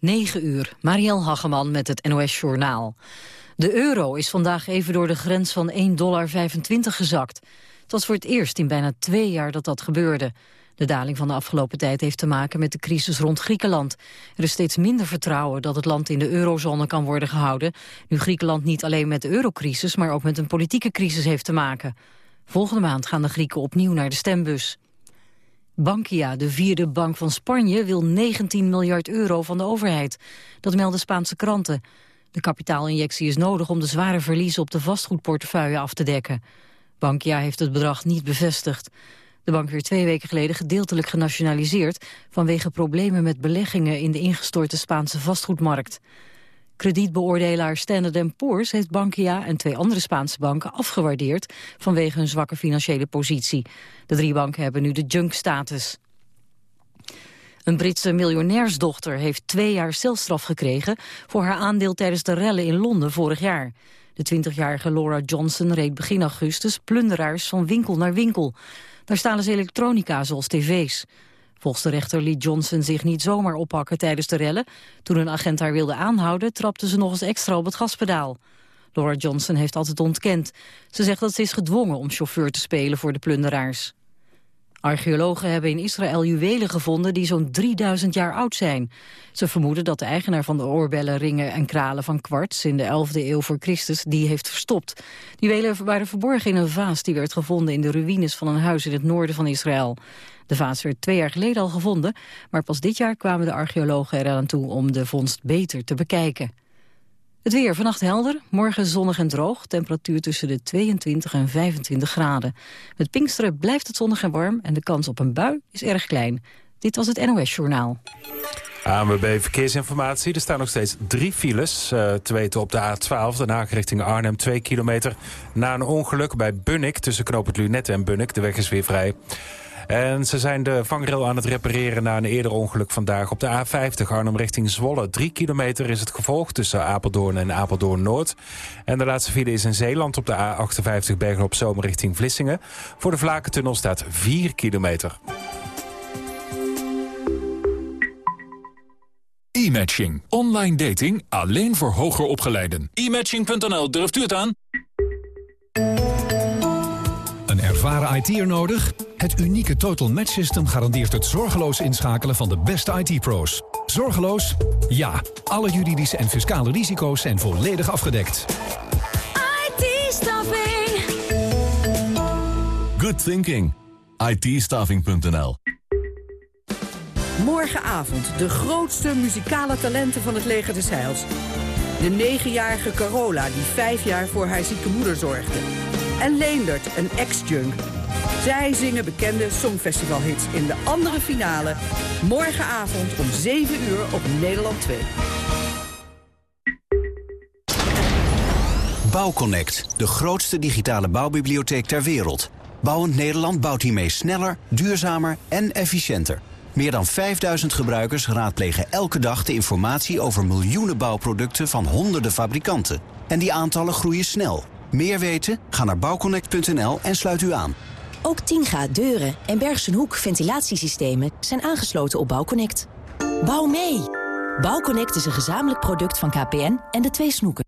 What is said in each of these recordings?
9 uur, Marielle Hageman met het NOS Journaal. De euro is vandaag even door de grens van 1,25 dollar gezakt. Het was voor het eerst in bijna twee jaar dat dat gebeurde. De daling van de afgelopen tijd heeft te maken met de crisis rond Griekenland. Er is steeds minder vertrouwen dat het land in de eurozone kan worden gehouden... nu Griekenland niet alleen met de eurocrisis, maar ook met een politieke crisis heeft te maken. Volgende maand gaan de Grieken opnieuw naar de stembus. Bankia, de vierde bank van Spanje, wil 19 miljard euro van de overheid. Dat melden Spaanse kranten. De kapitaalinjectie is nodig om de zware verliezen op de vastgoedportefeuille af te dekken. Bankia heeft het bedrag niet bevestigd. De bank werd twee weken geleden gedeeltelijk genationaliseerd... vanwege problemen met beleggingen in de ingestorte Spaanse vastgoedmarkt. Kredietbeoordelaar Standard Poor's heeft Bankia en twee andere Spaanse banken afgewaardeerd vanwege hun zwakke financiële positie. De drie banken hebben nu de junk-status. Een Britse miljonairsdochter heeft twee jaar celstraf gekregen voor haar aandeel tijdens de rellen in Londen vorig jaar. De 20-jarige Laura Johnson reed begin augustus plunderaars van winkel naar winkel. Daar stalen ze elektronica zoals tv's. Volgens de rechter liet Johnson zich niet zomaar oppakken tijdens de rellen. Toen een agent haar wilde aanhouden, trapte ze nog eens extra op het gaspedaal. Laura Johnson heeft altijd ontkend. Ze zegt dat ze is gedwongen om chauffeur te spelen voor de plunderaars. Archeologen hebben in Israël juwelen gevonden die zo'n 3000 jaar oud zijn. Ze vermoeden dat de eigenaar van de oorbellen, ringen en kralen van kwarts in de 11e eeuw voor Christus die heeft verstopt. Die juwelen waren verborgen in een vaas die werd gevonden in de ruïnes van een huis in het noorden van Israël. De vaas werd twee jaar geleden al gevonden, maar pas dit jaar kwamen de archeologen eraan toe om de vondst beter te bekijken. Het weer vannacht helder, morgen zonnig en droog. Temperatuur tussen de 22 en 25 graden. Met Pinksteren blijft het zonnig en warm en de kans op een bui is erg klein. Dit was het NOS Journaal. ANWB Verkeersinformatie. Er staan nog steeds drie files. Uh, te weten op de A12, de Haag richting Arnhem. Twee kilometer na een ongeluk bij Bunnik. Tussen Knoop Lunette en Bunnik. De weg is weer vrij. En ze zijn de vangrail aan het repareren na een eerder ongeluk vandaag op de A50 Arnhem richting Zwolle. Drie kilometer is het gevolg tussen Apeldoorn en Apeldoorn-Noord. En de laatste file is in Zeeland op de A58 Bergen op Zomer richting Vlissingen. Voor de Vlakentunnel staat 4 kilometer. E-matching. Online dating alleen voor hoger opgeleiden. E-matching.nl, durft u het aan? Een ervaren IT'er nodig? Het unieke Total Match System garandeert het zorgeloos inschakelen van de beste IT-pro's. Zorgeloos? Ja. Alle juridische en fiscale risico's zijn volledig afgedekt. IT-staffing. Good thinking. it Morgenavond de grootste muzikale talenten van het leger des Heils. De negenjarige Carola die vijf jaar voor haar zieke moeder zorgde. En Leendert, een ex-junk. Zij zingen bekende songfestivalhits in de andere finale. Morgenavond om 7 uur op Nederland 2. Bouwconnect, de grootste digitale bouwbibliotheek ter wereld. Bouwend Nederland bouwt hiermee sneller, duurzamer en efficiënter. Meer dan 5000 gebruikers raadplegen elke dag de informatie over miljoenen bouwproducten van honderden fabrikanten. En die aantallen groeien snel. Meer weten? Ga naar bouwconnect.nl en sluit u aan. Ook Tinga deuren en Bergsenhoek ventilatiesystemen zijn aangesloten op Bouwconnect. Bouw mee! Bouwconnect is een gezamenlijk product van KPN en de twee snoeken.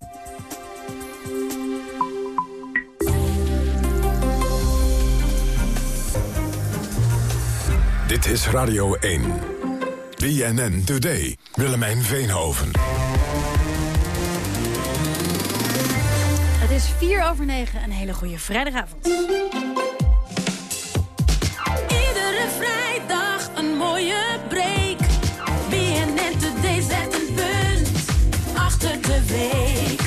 Dit is Radio 1. BNN Today. Willemijn Veenhoven. Is 4 over 9. Een hele goede vrijdagavond. Iedere vrijdag een mooie break. BNN Today zet een punt achter de week.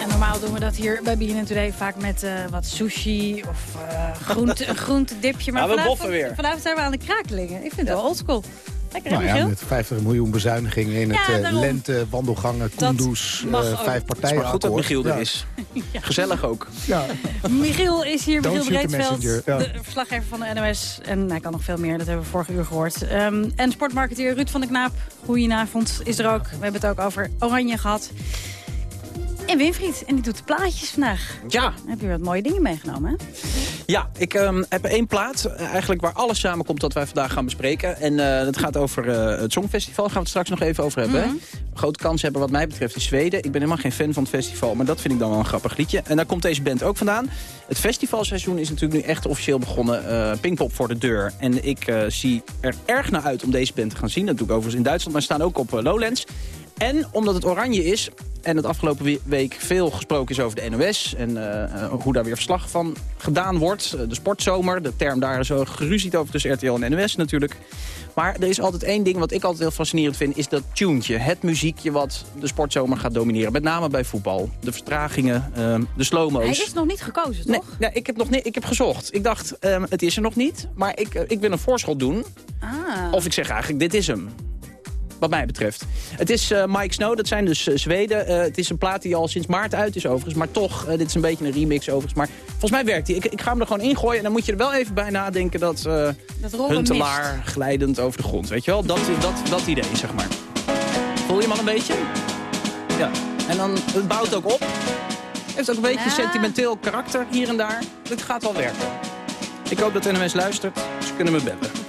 En normaal doen we dat hier bij BNN Today vaak met eh, wat sushi of uh, groente, groentedipje. Maar Nou, we vanavond, boffen weer. vanavond zijn we aan de krakelingen. Ik vind het wel oldschool. Lekker, Nou ja, met 50 miljoen bezuinigingen in Ja, het eh, daarom. lente, wandelgangen, koendoes, eh, vijf partijen. Maar goed dat Michiel er ja. is. Gezellig ook. Ja. Michiel is hier, Michiel Breedveld, ja. de verslaggever van de NOS. En hij kan nog veel meer, dat hebben we vorige uur gehoord. Ehm, en sportmarketeer Ruud van der Knaap, goedenavond, is er ook. We hebben het ook over Oranje gehad. En Winfried, en die doet de plaatjes vandaag. Ja. Dan heb je wat mooie dingen meegenomen, hè? Ja, ik ehm, heb één plaat eh, eigenlijk waar alles samenkomt dat wij vandaag gaan bespreken. En eh het gaat over eh, het Songfestival. Daar gaan we het straks nog even over hebben. Mhm. hè? Grote kans hebben wat mij betreft in Zweden. Ik ben helemaal geen fan van het festival, maar dat vind ik dan wel een grappig liedje. En daar komt deze band ook vandaan. Het festivalseizoen is natuurlijk nu echt officieel begonnen. eh Pinkpop voor de deur. En ik zie er erg naar uit om deze band te gaan zien. Dat doe ik overigens in Duitsland, maar ze staan ook op Lowlands. En omdat het oranje is en het afgelopen we- week veel gesproken is over de NOS... en eh, eh, hoe daar weer verslag van gedaan wordt. Eh, de sportzomer, de term daar is zo geruzied over tussen RTL en NOS natuurlijk. Maar er is altijd één ding wat ik altijd heel fascinerend vind... is dat tuentje, het muziekje wat de sportzomer gaat domineren. Met name bij voetbal. De vertragingen, eh, de slow-mo's. Hij is nog niet gekozen, toch? Nee, nee, ik, heb nog niet, ik heb gezocht. Ik dacht, ehm, het is er nog niet. Maar ik, ik wil een voorschot doen. Ah. Of ik zeg eigenlijk, dit is hem. Wat mij betreft. Het is eh, Mike Snow, dat zijn dus eh, Zweden. Eh, het is een plaat die al sinds maart uit is overigens. Maar toch, dit is een beetje een remix overigens. Maar volgens mij werkt die. Ik, ik ga hem er gewoon ingooien. En dan moet je er wel even bij nadenken dat... Dat Huntelaar glijdend over de grond. Weet je wel? Dat, dat, dat idee, zeg maar. Voel je hem al een beetje? Ja. En dan, het bouwt ook op. Heeft ook een beetje Ja. sentimenteel karakter hier en daar. Dit gaat wel werken. Ik hoop dat NMS luistert. Ze kunnen me bellen.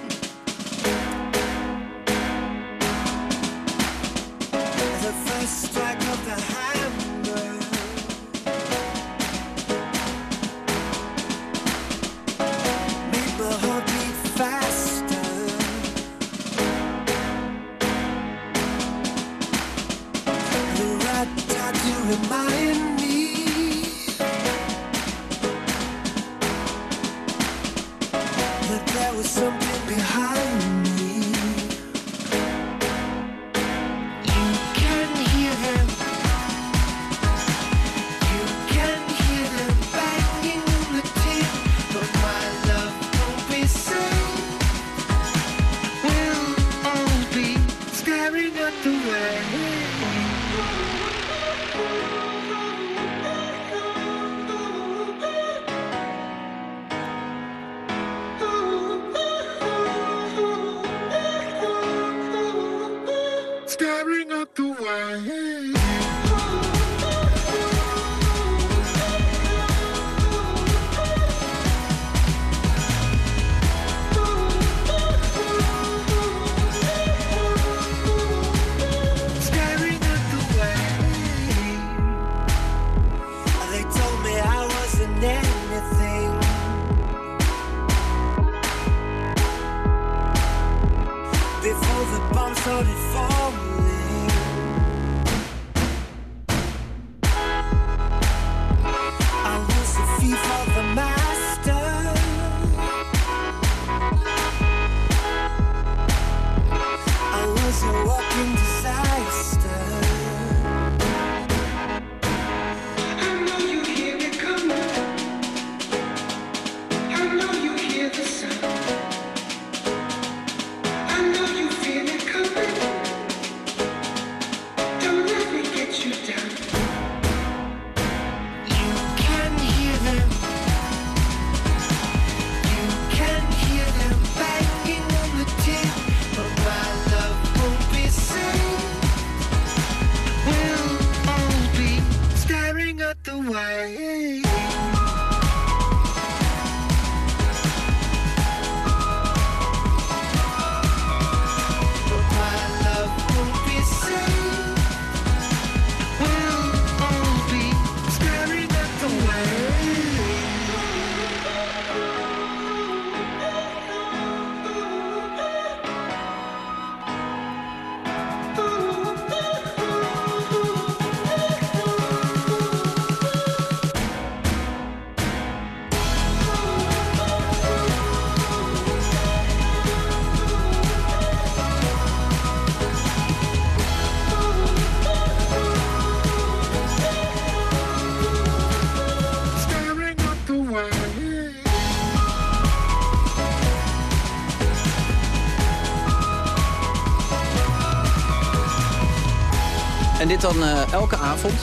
Dit dan eh, elke avond.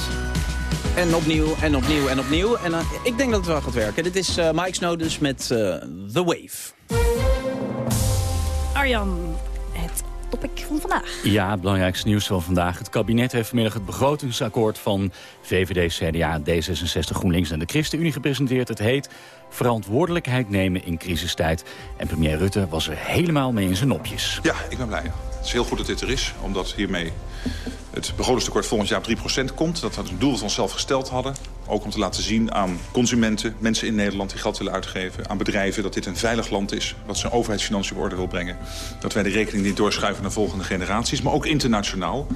En opnieuw, en opnieuw, en opnieuw. En eh, ik denk dat het wel gaat werken. Dit is eh, Mike Snow dus met eh, The Wave. Arjan, het topic van vandaag. Ja, het belangrijkste nieuws van vandaag. Het kabinet heeft vanmiddag het begrotingsakkoord van VVD, CDA, D66, GroenLinks en de ChristenUnie gepresenteerd. Het heet verantwoordelijkheid nemen in crisistijd. En premier Rutte was er helemaal mee in zijn nopjes. Ja, ik ben blij. Het is heel goed dat dit er is, omdat hiermee het begrotingstekort volgend jaar op 3% komt. Dat we een doel we onszelf gesteld hadden. Ook om te laten zien aan consumenten, mensen in Nederland die geld willen uitgeven. Aan bedrijven dat dit een veilig land is. Dat zijn overheidsfinanciën op orde wil brengen. Dat wij de rekening niet doorschuiven naar volgende generaties. Maar ook internationaal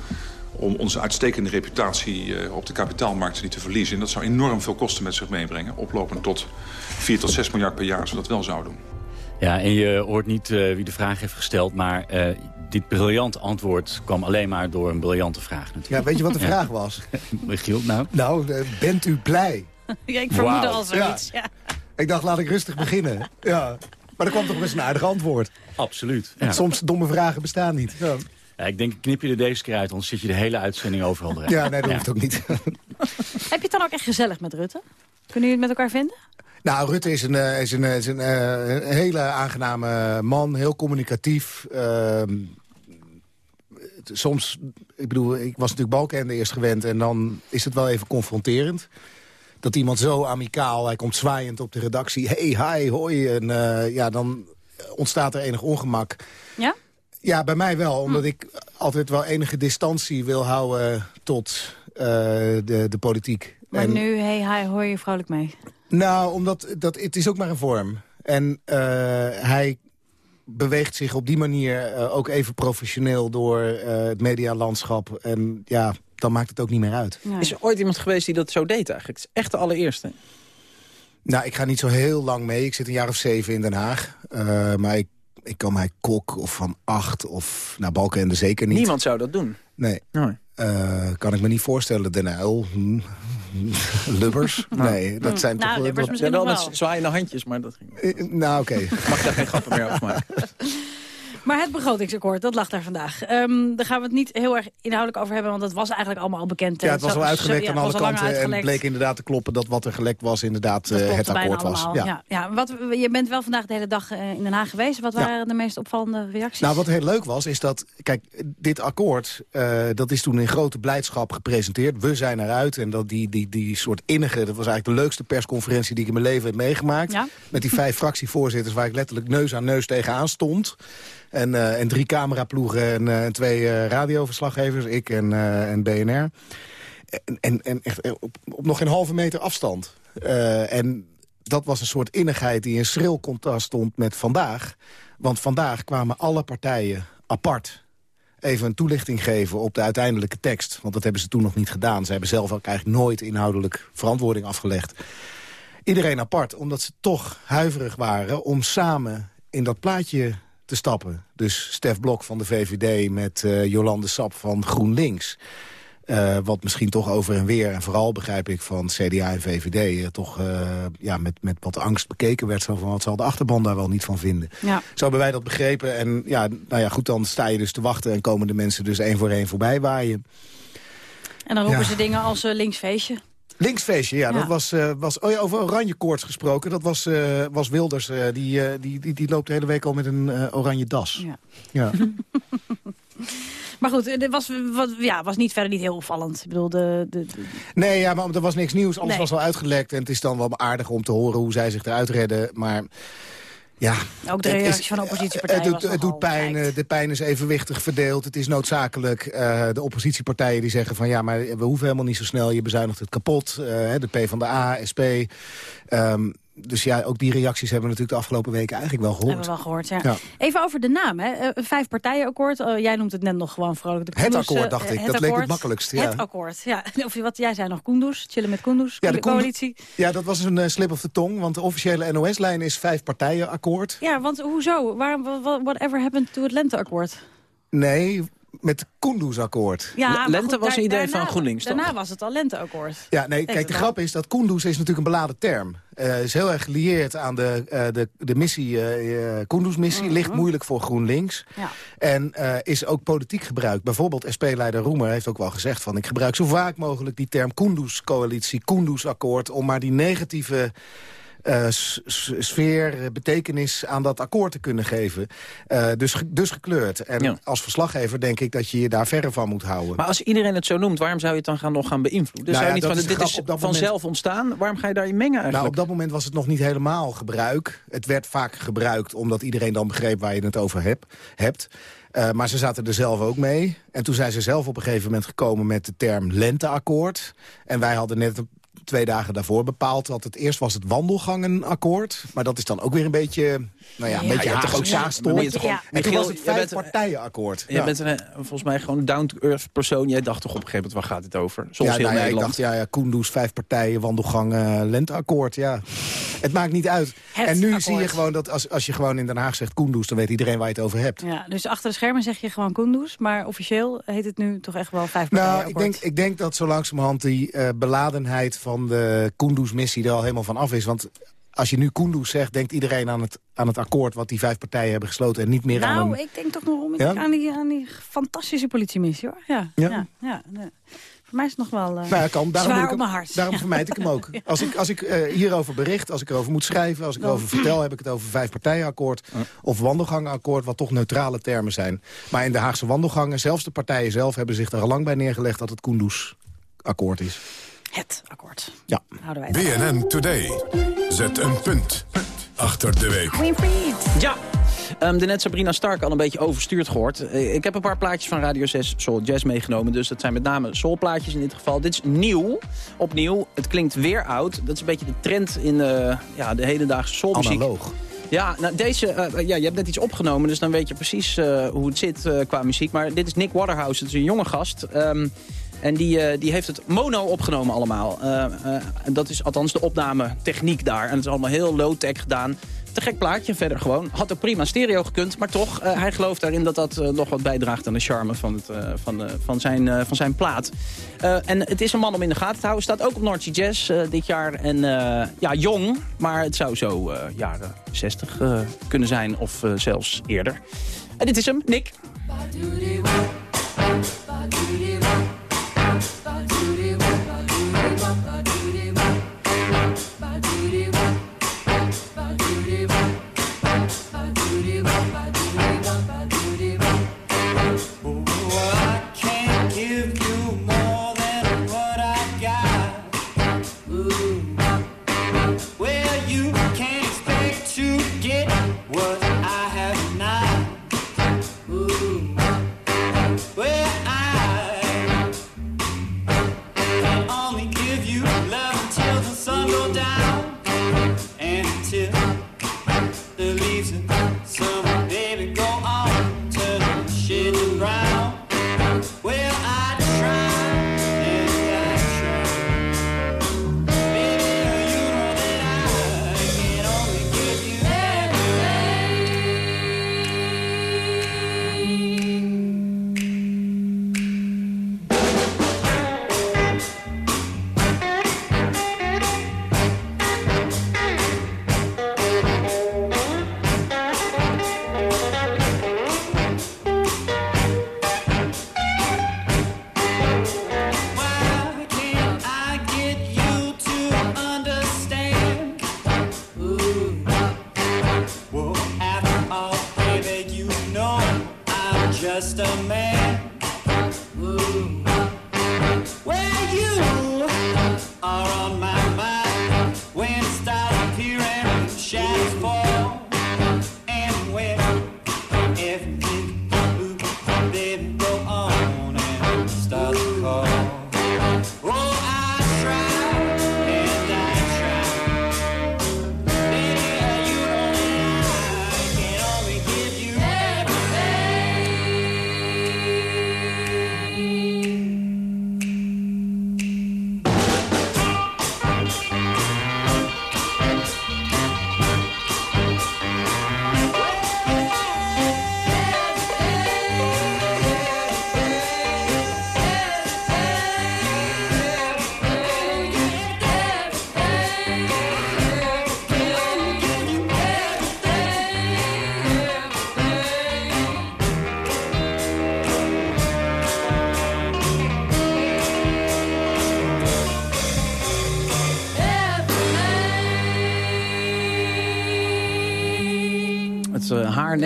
om onze uitstekende reputatie eh, op de kapitaalmarkten niet te verliezen. En dat zou enorm veel kosten met zich meebrengen. Oplopend tot 4 tot 6 miljard per jaar als we dat wel zouden doen. Ja, en je hoort niet eh, wie de vraag heeft gesteld, maar uh, dit briljante antwoord kwam alleen maar door een briljante vraag natuurlijk. Ja, weet je wat de Ja. vraag was? Michiel, nou? Nou, eh, bent u blij? ja, ik vermoedde al zoiets. Ja. Ik dacht, laat ik rustig beginnen. Ja. Maar er kwam toch best een aardig antwoord. Absoluut. Want Soms domme vragen bestaan niet. Ja, Ja, ik denk, knip je er deze keer uit, anders zit je de hele uitzending overal erin. ja nee, dat hoeft ook niet. Heb je het dan ook echt gezellig met Rutte? Kunnen jullie het met elkaar vinden? Nou, Rutte is een, eh, is een, is een, eh, een hele aangename man, heel communicatief. Ehm, soms, ik bedoel, ik was natuurlijk Balkenende eerst gewend... en dan is het wel even confronterend. Dat iemand zo amicaal, hij komt zwaaiend op de redactie... hey, hi, hoi, en eh, ja, dan ontstaat er enig ongemak. Ja? Ja, bij mij wel, omdat ik altijd wel enige distantie wil houden tot eh, de, de politiek. Maar En- nu, hey, hi, hoor je vrolijk mee. nou, omdat dat, het is ook maar een vorm. En eh, hij beweegt zich op die manier eh, ook even professioneel door eh, het medialandschap. En ja, dan maakt het ook niet meer uit. Is er ooit iemand geweest die dat zo deed eigenlijk? Het is echt de allereerste. Nou, ik ga niet zo heel lang mee. Ik zit een jaar of zeven in Den Haag. Eh, maar ik, ik kan mij kok of van acht of... Nou, Balkenende zeker niet. Niemand zou dat doen. Nee. Nee. Eh, kan ik me niet voorstellen. Den Uyl, hm, Lubbers. Nee, dat zijn Nou, toch... Lubbers dat- misschien Ja, wel met zwaaiende handjes, maar dat ging... Eh, Nou, oké. Mag ik daar geen grappen meer over maken? Maar het begrotingsakkoord, dat lag daar vandaag. Ehm, daar gaan we het niet heel erg inhoudelijk over hebben, want dat was eigenlijk allemaal al bekend. Ja, het was wel uitgelekt aan alle al kanten. En het bleek inderdaad te kloppen dat wat er gelekt was inderdaad eh, het akkoord was. Ja. Ja. Ja, wat, je bent wel vandaag de hele dag eh, in Den Haag geweest. Wat Ja. waren de meest opvallende reacties? Nou, wat heel leuk was, is dat... Kijk, dit akkoord, eh, dat is toen in grote blijdschap gepresenteerd. We zijn eruit. En dat die, die, die soort innige... Dat was eigenlijk de leukste persconferentie die ik in mijn leven heb meegemaakt. Ja. Met die vijf fractievoorzitters waar ik letterlijk neus aan neus tegenaan stond. En, eh, en drie cameraploegen en, eh, twee eh, radioverslaggevers. Ik en, en BNR. En, en, echt op, op nog geen halve meter afstand. En dat was een soort innigheid die in schril contrast stond met vandaag. Want vandaag kwamen alle partijen apart even een toelichting geven op de uiteindelijke tekst. Want dat hebben ze toen nog niet gedaan. Ze hebben zelf ook eigenlijk nooit inhoudelijk verantwoording afgelegd. Iedereen apart, omdat ze toch huiverig waren om samen in dat plaatje te stappen. Dus Stef Blok van de VVD met eh, Jolande Sap van GroenLinks. Eh, wat misschien toch over en weer, en vooral begrijp ik van CDA en VVD... eh, toch ja, met, met wat angst bekeken werd. Zo van, wat zal de achterban daar wel niet van vinden? Ja. Zo hebben wij dat begrepen. En ja, nou ja, goed, dan sta je dus te wachten... en komen de mensen dus één voor één voorbij waaien. En dan roepen Ja. ze dingen als linksfeestje. Linksfeestje, ja, Ja. dat was, eh, was oh ja, over oranje koorts gesproken. Dat was, eh, was Wilders, eh, die, die, die, die loopt de hele week al met een oranje das. Ja. Ja. Maar goed, dit was, wat, ja, was niet verder niet heel opvallend. Ik bedoel, de, de, de- Nee, ja, maar er was niks nieuws. Alles Nee. was al uitgelekt. En het is dan wel aardig om te horen hoe zij zich eruit redden. Maar ja... ook de het is- van de oppositiepartijen Het doet, het doet pijn, eh, de pijn is evenwichtig verdeeld. Het is noodzakelijk. Eh, de oppositiepartijen die zeggen van... ja, maar we hoeven helemaal niet zo snel. Je bezuinigt het kapot. Eh, de P van de A, SP. Ehm, dus ja, ook die reacties hebben we natuurlijk de afgelopen weken eigenlijk wel gehoord. Hebben we wel gehoord, ja. Ja. Even over de naam, hè. Eh, vijf partijenakkoord. Eh, jij noemt het net nog gewoon vrolijk de Het akkoord, eh, dacht ik. Dat leek het makkelijkst, ja. Het akkoord, ja. Of wat jij zei nog, Kunduz, chillen met Kunduz, Ja, de coalitie. Ja, dat was een eh, slip of the tong. Want de officiële NOS-lijn is vijf partijenakkoord. Ja, want hoezo? Waar, wa- wa- whatever happened to het lenteakkoord? Nee, met het Koendoes-akkoord. Ja, Lente goed, was een idee daarna- van GroenLinks, toch? Daarna was het al lenteakkoord. Ja, nee, kijk, de grap is dat Kunduz is natuurlijk een beladen term. Eh is heel erg gelieerd aan de, eh, de, de missie, eh eh, Kunduz-missie. Ligt moeilijk voor GroenLinks. Ja. En eh, is ook politiek gebruikt. Bijvoorbeeld SP-leider Roemer heeft ook wel gezegd van... ik gebruik zo vaak mogelijk die term Kunduz-coalitie, Kunduz-akkoord... om maar die negatieve eh, sfeer, eh, betekenis aan dat akkoord te kunnen geven. Eh, dus, dus gekleurd. En Ja. als verslaggever denk ik dat je je daar verre van moet houden. Maar als iedereen het zo noemt, waarom zou je het dan gaan, nog gaan beïnvloeden? Dus Nou zou ja, je niet van, is dit is grap op dat moment. vanzelf ontstaan, waarom ga je daarin mengen Nou, eigenlijk? op dat moment was het nog niet helemaal gebruik. Het werd vaak gebruikt omdat iedereen dan begreep waar je het over heb, hebt. Maar ze zaten er zelf ook mee. En toen zijn ze zelf op een gegeven moment gekomen met de term lenteakkoord. En wij hadden net twee dagen daarvoor bepaald dat het eerst was het wandelgangenakkoord. Maar dat is dan ook weer een beetje, nou ja, een Ja, beetje je hebt toch Haagse ook je toch gewoon- En toen was het jij bent- vijfpartijenakkoord. Jij bent een, eh, volgens mij gewoon een down-to-earth persoon. Jij dacht toch op een gegeven moment, waar gaat dit over? Ja, heel nou ja, ik Nederland. dacht, ja, ja, Koendoes, vijf partijen, wandelgang, eh, lenteakkoord, ja. Het maakt niet uit. Het en nu akkoord. zie je gewoon dat als, als je gewoon in Den Haag zegt Koendoes... dan weet iedereen waar je het over hebt. Ja, dus achter de schermen zeg je gewoon Kunduz. Maar officieel heet het nu toch echt wel vijf Nou, partijen ik denk, ik denk dat zo langzamerhand die eh, beladenheid van de Koendoes-missie er al helemaal van af is. Want als je nu Koendoes zegt, denkt iedereen aan het, aan het akkoord... wat die vijf partijen hebben gesloten en niet meer aan Nou, een... ik denk toch nog om Ja? aan, die, aan die fantastische politiemissie, hoor. Ja, ja? Ja? ja, nee. Voor mij is het nog wel eh, Nou ja, kan. Daarom, zwaar ik hem- mijn hart. daarom vermijd ik hem ook. Als ik, als ik eh, hierover bericht, als ik erover moet schrijven... als ik erover vertel, heb ik het over vijfpartijenakkoord... of wandelgangenakkoord, wat toch neutrale termen zijn. Maar in de Haagse wandelgangen, zelfs de partijen zelf... hebben zich er al lang bij neergelegd dat het Koendoes-akkoord is. Het akkoord. Ja. Houden wij het. BNN Today. Zet een punt achter de week. Ja, Ehm de net Sabrina Stark al een beetje overstuurd gehoord. Eh, ik heb een paar plaatjes van Radio 6 Soul Jazz meegenomen. Dus dat zijn met name soulplaatjes in dit geval. Dit is nieuw, opnieuw. Het klinkt weer oud. Dat is een beetje de trend in eh, ja, de hedendaagse soulmuziek. Analoog. Ja, nou, deze, eh, ja, je hebt net iets opgenomen, dus dan weet je precies eh, hoe het zit qua muziek. Maar dit is Nick Waterhouse, het is een jonge gast. Ehm, en die, eh, die heeft het mono opgenomen allemaal. Eh, eh, dat is althans de opnametechniek daar. En het is allemaal heel low-tech gedaan. Te gek plaatje, verder gewoon. Had ook prima stereo gekund, maar toch, hij gelooft daarin dat dat nog wat bijdraagt aan de charme van, het, van, van, zijn, van zijn plaat. En het is een man om in de gaten te houden. Staat ook op North Jazz dit jaar. En ja, jong, maar het zou zo jaren 60 eh, kunnen zijn of zelfs eerder. En dit is hem, Nick.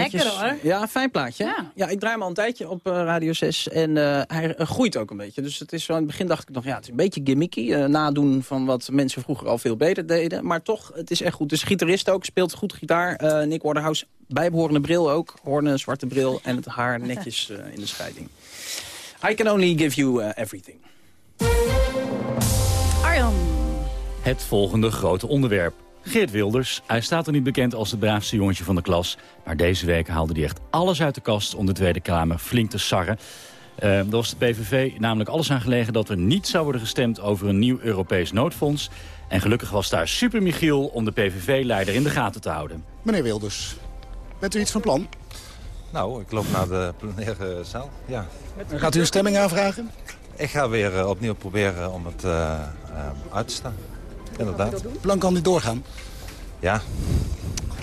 Netjes. Lekker, hoor. Ja, een fijn plaatje. Ja. ik draai hem al een tijdje op eh, Radio 6 en eh, hij eh, groeit ook een beetje. Dus het is zo, in het begin dacht ik nog, ja, het is een beetje gimmicky. eh, nadoen van wat mensen vroeger al veel beter deden. Maar toch, het is echt goed. Dus gitarist ook, speelt goed gitaar. Eh, Nick Waterhouse, bijbehorende bril ook. Hoornen, zwarte bril en het haar netjes eh, in de scheiding. I can only give you everything. Arjan. Het volgende grote onderwerp. Geert Wilders. Hij staat er niet bekend als het braafste jongetje van de klas. Maar deze week haalde hij echt alles uit de kast om de Tweede Kamer flink te sarren. Eh daar was de PVV namelijk alles aan gelegen dat er niet zou worden gestemd over een nieuw Europees noodfonds. En gelukkig was daar Super Michiel om de PVV-leider in de gaten te houden. Meneer Wilders, bent u iets van plan? Nou, ik loop naar de plenaire zaal, ja. Gaat u een stemming aanvragen? Ik ga weer eh, opnieuw proberen om het eh, uit te staan. Inderdaad. Plan kan dit doorgaan? Ja,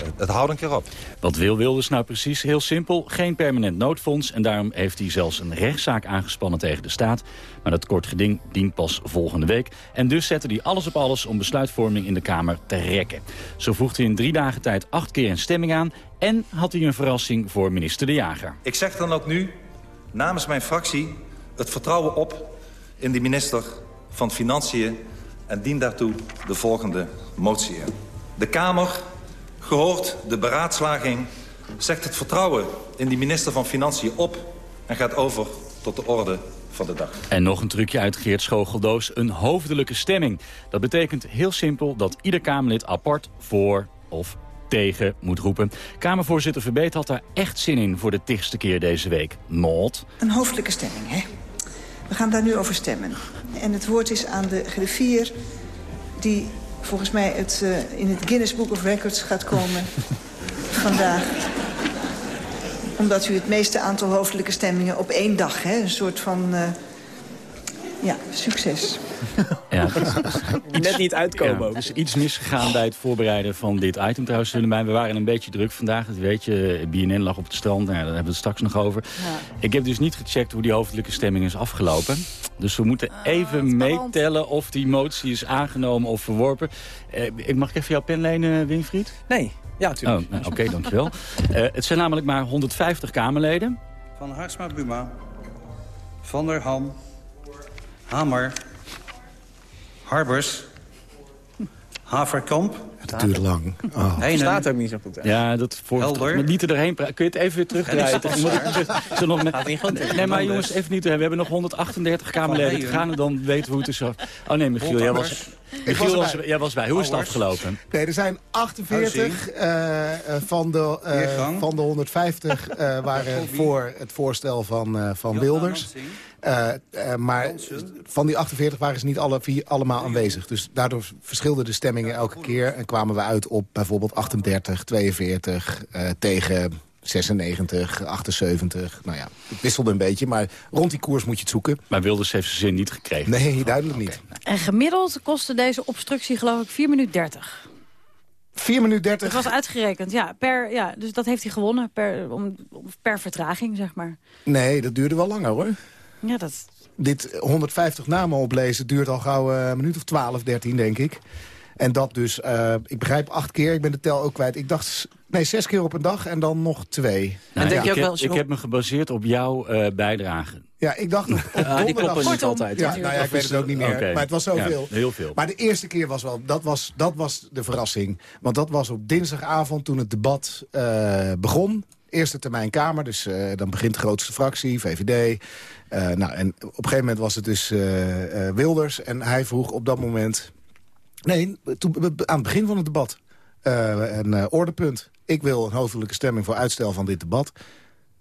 het, het houdt een keer op. Wat wil Wilders nou precies? Heel simpel, geen permanent noodfonds. En daarom heeft hij zelfs een rechtszaak aangespannen tegen de staat. Maar dat kort geding dient pas volgende week. En dus zette hij alles op alles om besluitvorming in de Kamer te rekken. Zo voegde hij in drie dagen tijd acht keer een stemming aan... en had hij een verrassing voor minister De Jager. Ik zeg dan ook nu, namens mijn fractie, het vertrouwen op in de minister van Financiën... en dien daartoe de volgende motie in. De Kamer, gehoord de beraadslaging, zegt het vertrouwen in die minister van Financiën op... en gaat over tot de orde van de dag. En nog een trucje uit Geert Schogeldoos, een hoofdelijke stemming. Dat betekent heel simpel dat ieder Kamerlid apart voor of tegen moet roepen. Kamervoorzitter Verbeet had daar echt zin in voor de tigste keer deze week. Not. Een hoofdelijke stemming, hè? We gaan daar nu over stemmen. En het woord is aan de griffier... die volgens mij het, eh, in het Guinness Book of Records gaat komen vandaag. Omdat u het meeste aantal hoofdelijke stemmingen op één dag... Hè, een soort van... eh, ja, succes. Ja, Net niet uitkomen Ja, ook. er is iets misgegaan bij het voorbereiden van dit item trouwens, Willemijn. We waren een beetje druk vandaag, dat weet je. BNN lag op het strand, nou, ja, daar hebben we het straks nog over. Ik heb dus niet gecheckt hoe die hoofdelijke stemming is afgelopen. Dus we moeten even meetellen of die motie is aangenomen of verworpen. Eh, ik mag even jouw pen lenen, Winfried? Nee, ja, natuurlijk. Oh, nou, Oké, dankjewel. Eh, het zijn namelijk maar 150 Kamerleden. Van Harsma Buma, Van der Ham, Hamer, Harbers, Haverkamp. Het duurt lang. Oh. Heinen. Staat ook niet zo goed. hè? Ja, dat voor Helder. met niet erheen. pra- Kun je het even weer terugdraaien? Ja, Moet ik- nog met-. Nee, maar jongens, even niet. We hebben nog 138 Kamerleden te gaan en dan weten we hoe het is. Oh nee, Michiel, jij was, Michiel was, jij was bij. Hoe is het afgelopen? Nee, er zijn 48 eh, eh, van, de, eh, van de 150 eh, waren voor het voorstel van, eh, van Wilders. Eh, eh, maar van die 48 waren ze niet alle vier, allemaal aanwezig. Dus daardoor verschilden de stemmingen elke keer. En kwamen we uit op bijvoorbeeld 38, 42 eh, tegen 96, 78. Nou ja, het wisselde een beetje. Maar rond die koers moet je het zoeken. Maar Wilders heeft zijn zin niet gekregen. Nee, duidelijk niet. En gemiddeld kostte deze obstructie geloof ik 4 minuten 30. 4 minuten 30. Het was uitgerekend, ja. Per, ja dus dat heeft hij gewonnen per, om, om- per vertraging, zeg maar. Nee, dat duurde wel langer hoor. Ja, dat... Dit 150 namen oplezen duurt al gauw eh, een minuut of 12, 13 denk ik. En dat dus, eh, ik begrijp acht keer, ik ben de tel ook kwijt. Ik dacht, nee, zes keer op een dag en dan nog twee. Nou, ja, ik, heb, ik heb me gebaseerd op jouw eh, bijdrage. Ja, ik dacht op, op Ah, die donderdag- kloppen niet altijd, Ja, nou ja, ik weet het ook niet meer. Maar het was zoveel. Ja, heel veel. Maar de eerste keer was wel, dat was, dat was de verrassing. Want dat was op dinsdagavond toen het debat eh, begon. Eerste termijn Kamer, dus eh, dan begint de grootste fractie, VVD. Eh, nou, en op een gegeven moment was het dus eh, eh, Wilders. En hij vroeg op dat moment... Nee, toen, aan het begin van het debat. eh, een eh, ordepunt. Ik wil een hoofdelijke stemming voor uitstel van dit debat.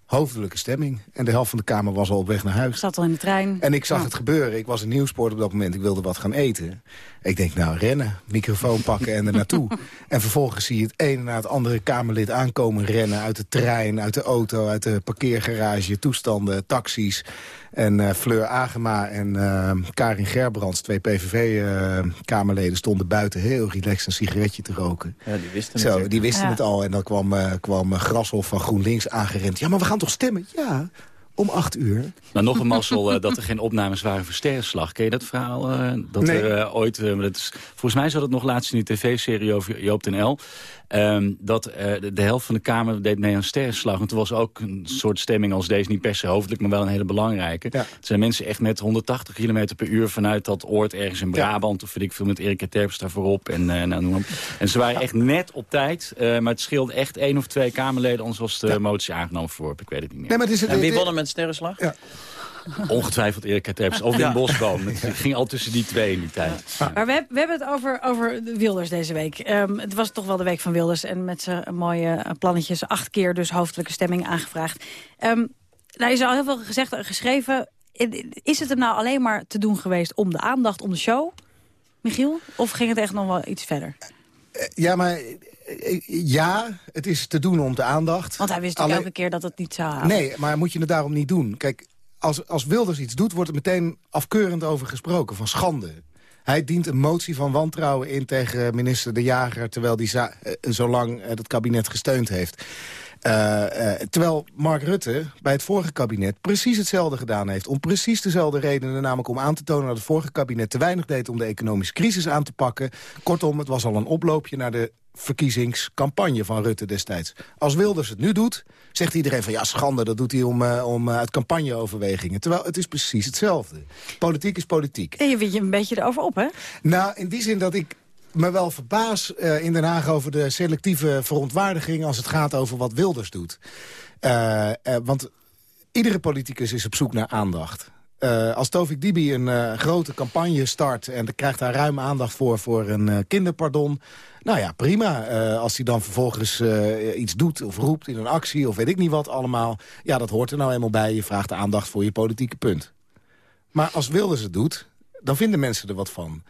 Hoofdelijke stemming. En de helft van de Kamer was al op weg naar huis. zat al in de trein. En ik zag het gebeuren. Ik was in Nieuwsport op dat moment. Ik wilde wat gaan eten. Ik denk, nou, rennen. Microfoon pakken en er naartoe. en vervolgens zie je het ene na het andere Kamerlid aankomen rennen. Uit de trein, uit de auto, uit de parkeergarage. Toestanden, taxis. En eh, Fleur Agema en eh, Karin Gerbrands, twee PVV-Kamerleden... stonden buiten heel relaxed een sigaretje te roken. Ja, die wisten het. Zo, natuurlijk. die wisten Ja. het al. En dan kwam, eh kwam eh, Grashoff van GroenLinks aangerend. Ja, maar we gaan toch stemmen? Ja, om acht uur. Maar nog een mazzel eh, dat er geen opnames waren voor Sterrenslag. Ken je dat verhaal? eh, dat Nee. er eh, ooit, dat is, volgens mij zat het nog laatst in die tv-serie over Joop den L. Ehm, dat eh, de, de helft van de Kamer deed mee aan Sterrenslag. En toen was ook een soort stemming als deze, niet per se hoofdelijk, maar wel een hele belangrijke. Er zijn mensen echt met 180 km per uur vanuit dat oord ergens in Brabant... of weet ik veel, met Erika Terpstra voorop. En, eh, nou, en ze waren echt net op tijd. eh, maar het scheelde echt één of twee Kamerleden. Anders was de motie aangenomen voor, ik weet het niet meer. Nee, maar het is het- En wie het- met sterrenslag? Ja. Ongetwijfeld Erika Terpstra. Of Wim Ja. Bosboom. Het ging al tussen die twee in die tijd. Maar we, we hebben het over, over de Wilders deze week. Ehm, het was toch wel de week van Wilders. En met zijn mooie eh, plannetjes acht keer dus hoofdelijke stemming aangevraagd. Ehm nou is al heel veel gezegd en geschreven. Is het hem nou alleen maar te doen geweest om de aandacht, om de show? Michiel? Of ging het echt nog wel iets verder? Ja, maar eh, ja, het is te doen om de aandacht. Want hij wist Alleen- elke keer dat het niet zou halen. Nee, maar moet je het daarom niet doen? Kijk, als, als Wilders iets doet, wordt er meteen afkeurend over gesproken. Van schande. Hij dient een motie van wantrouwen in tegen minister De Jager... terwijl die eh, zo lang eh, het kabinet gesteund heeft. Eh, eh, terwijl Mark Rutte bij het vorige kabinet precies hetzelfde gedaan heeft. Om precies dezelfde redenen, namelijk om aan te tonen... dat het vorige kabinet te weinig deed om de economische crisis aan te pakken. Kortom, het was al een oploopje naar de verkiezingscampagne van Rutte destijds. Als Wilders het nu doet, zegt iedereen van ja, schande, dat doet hij om, eh, om uit campagneoverwegingen. Terwijl het is precies hetzelfde. Politiek is politiek. En je wint je een beetje erover op, hè? Nou, in die zin dat ik me wel verbaas eh, in Den Haag over de selectieve verontwaardiging... als het gaat over wat Wilders doet. Eh, eh, want iedere politicus is op zoek naar aandacht. Als Tovik Dibi een grote campagne start... en er krijgt daar ruim aandacht voor voor een kinderpardon... nou ja, prima. Als hij dan vervolgens iets doet of roept in een actie... of weet ik niet wat allemaal... ja, dat hoort er nou eenmaal bij. Je vraagt aandacht voor je politieke punt. Maar als Wilders het doet, dan vinden mensen er wat van.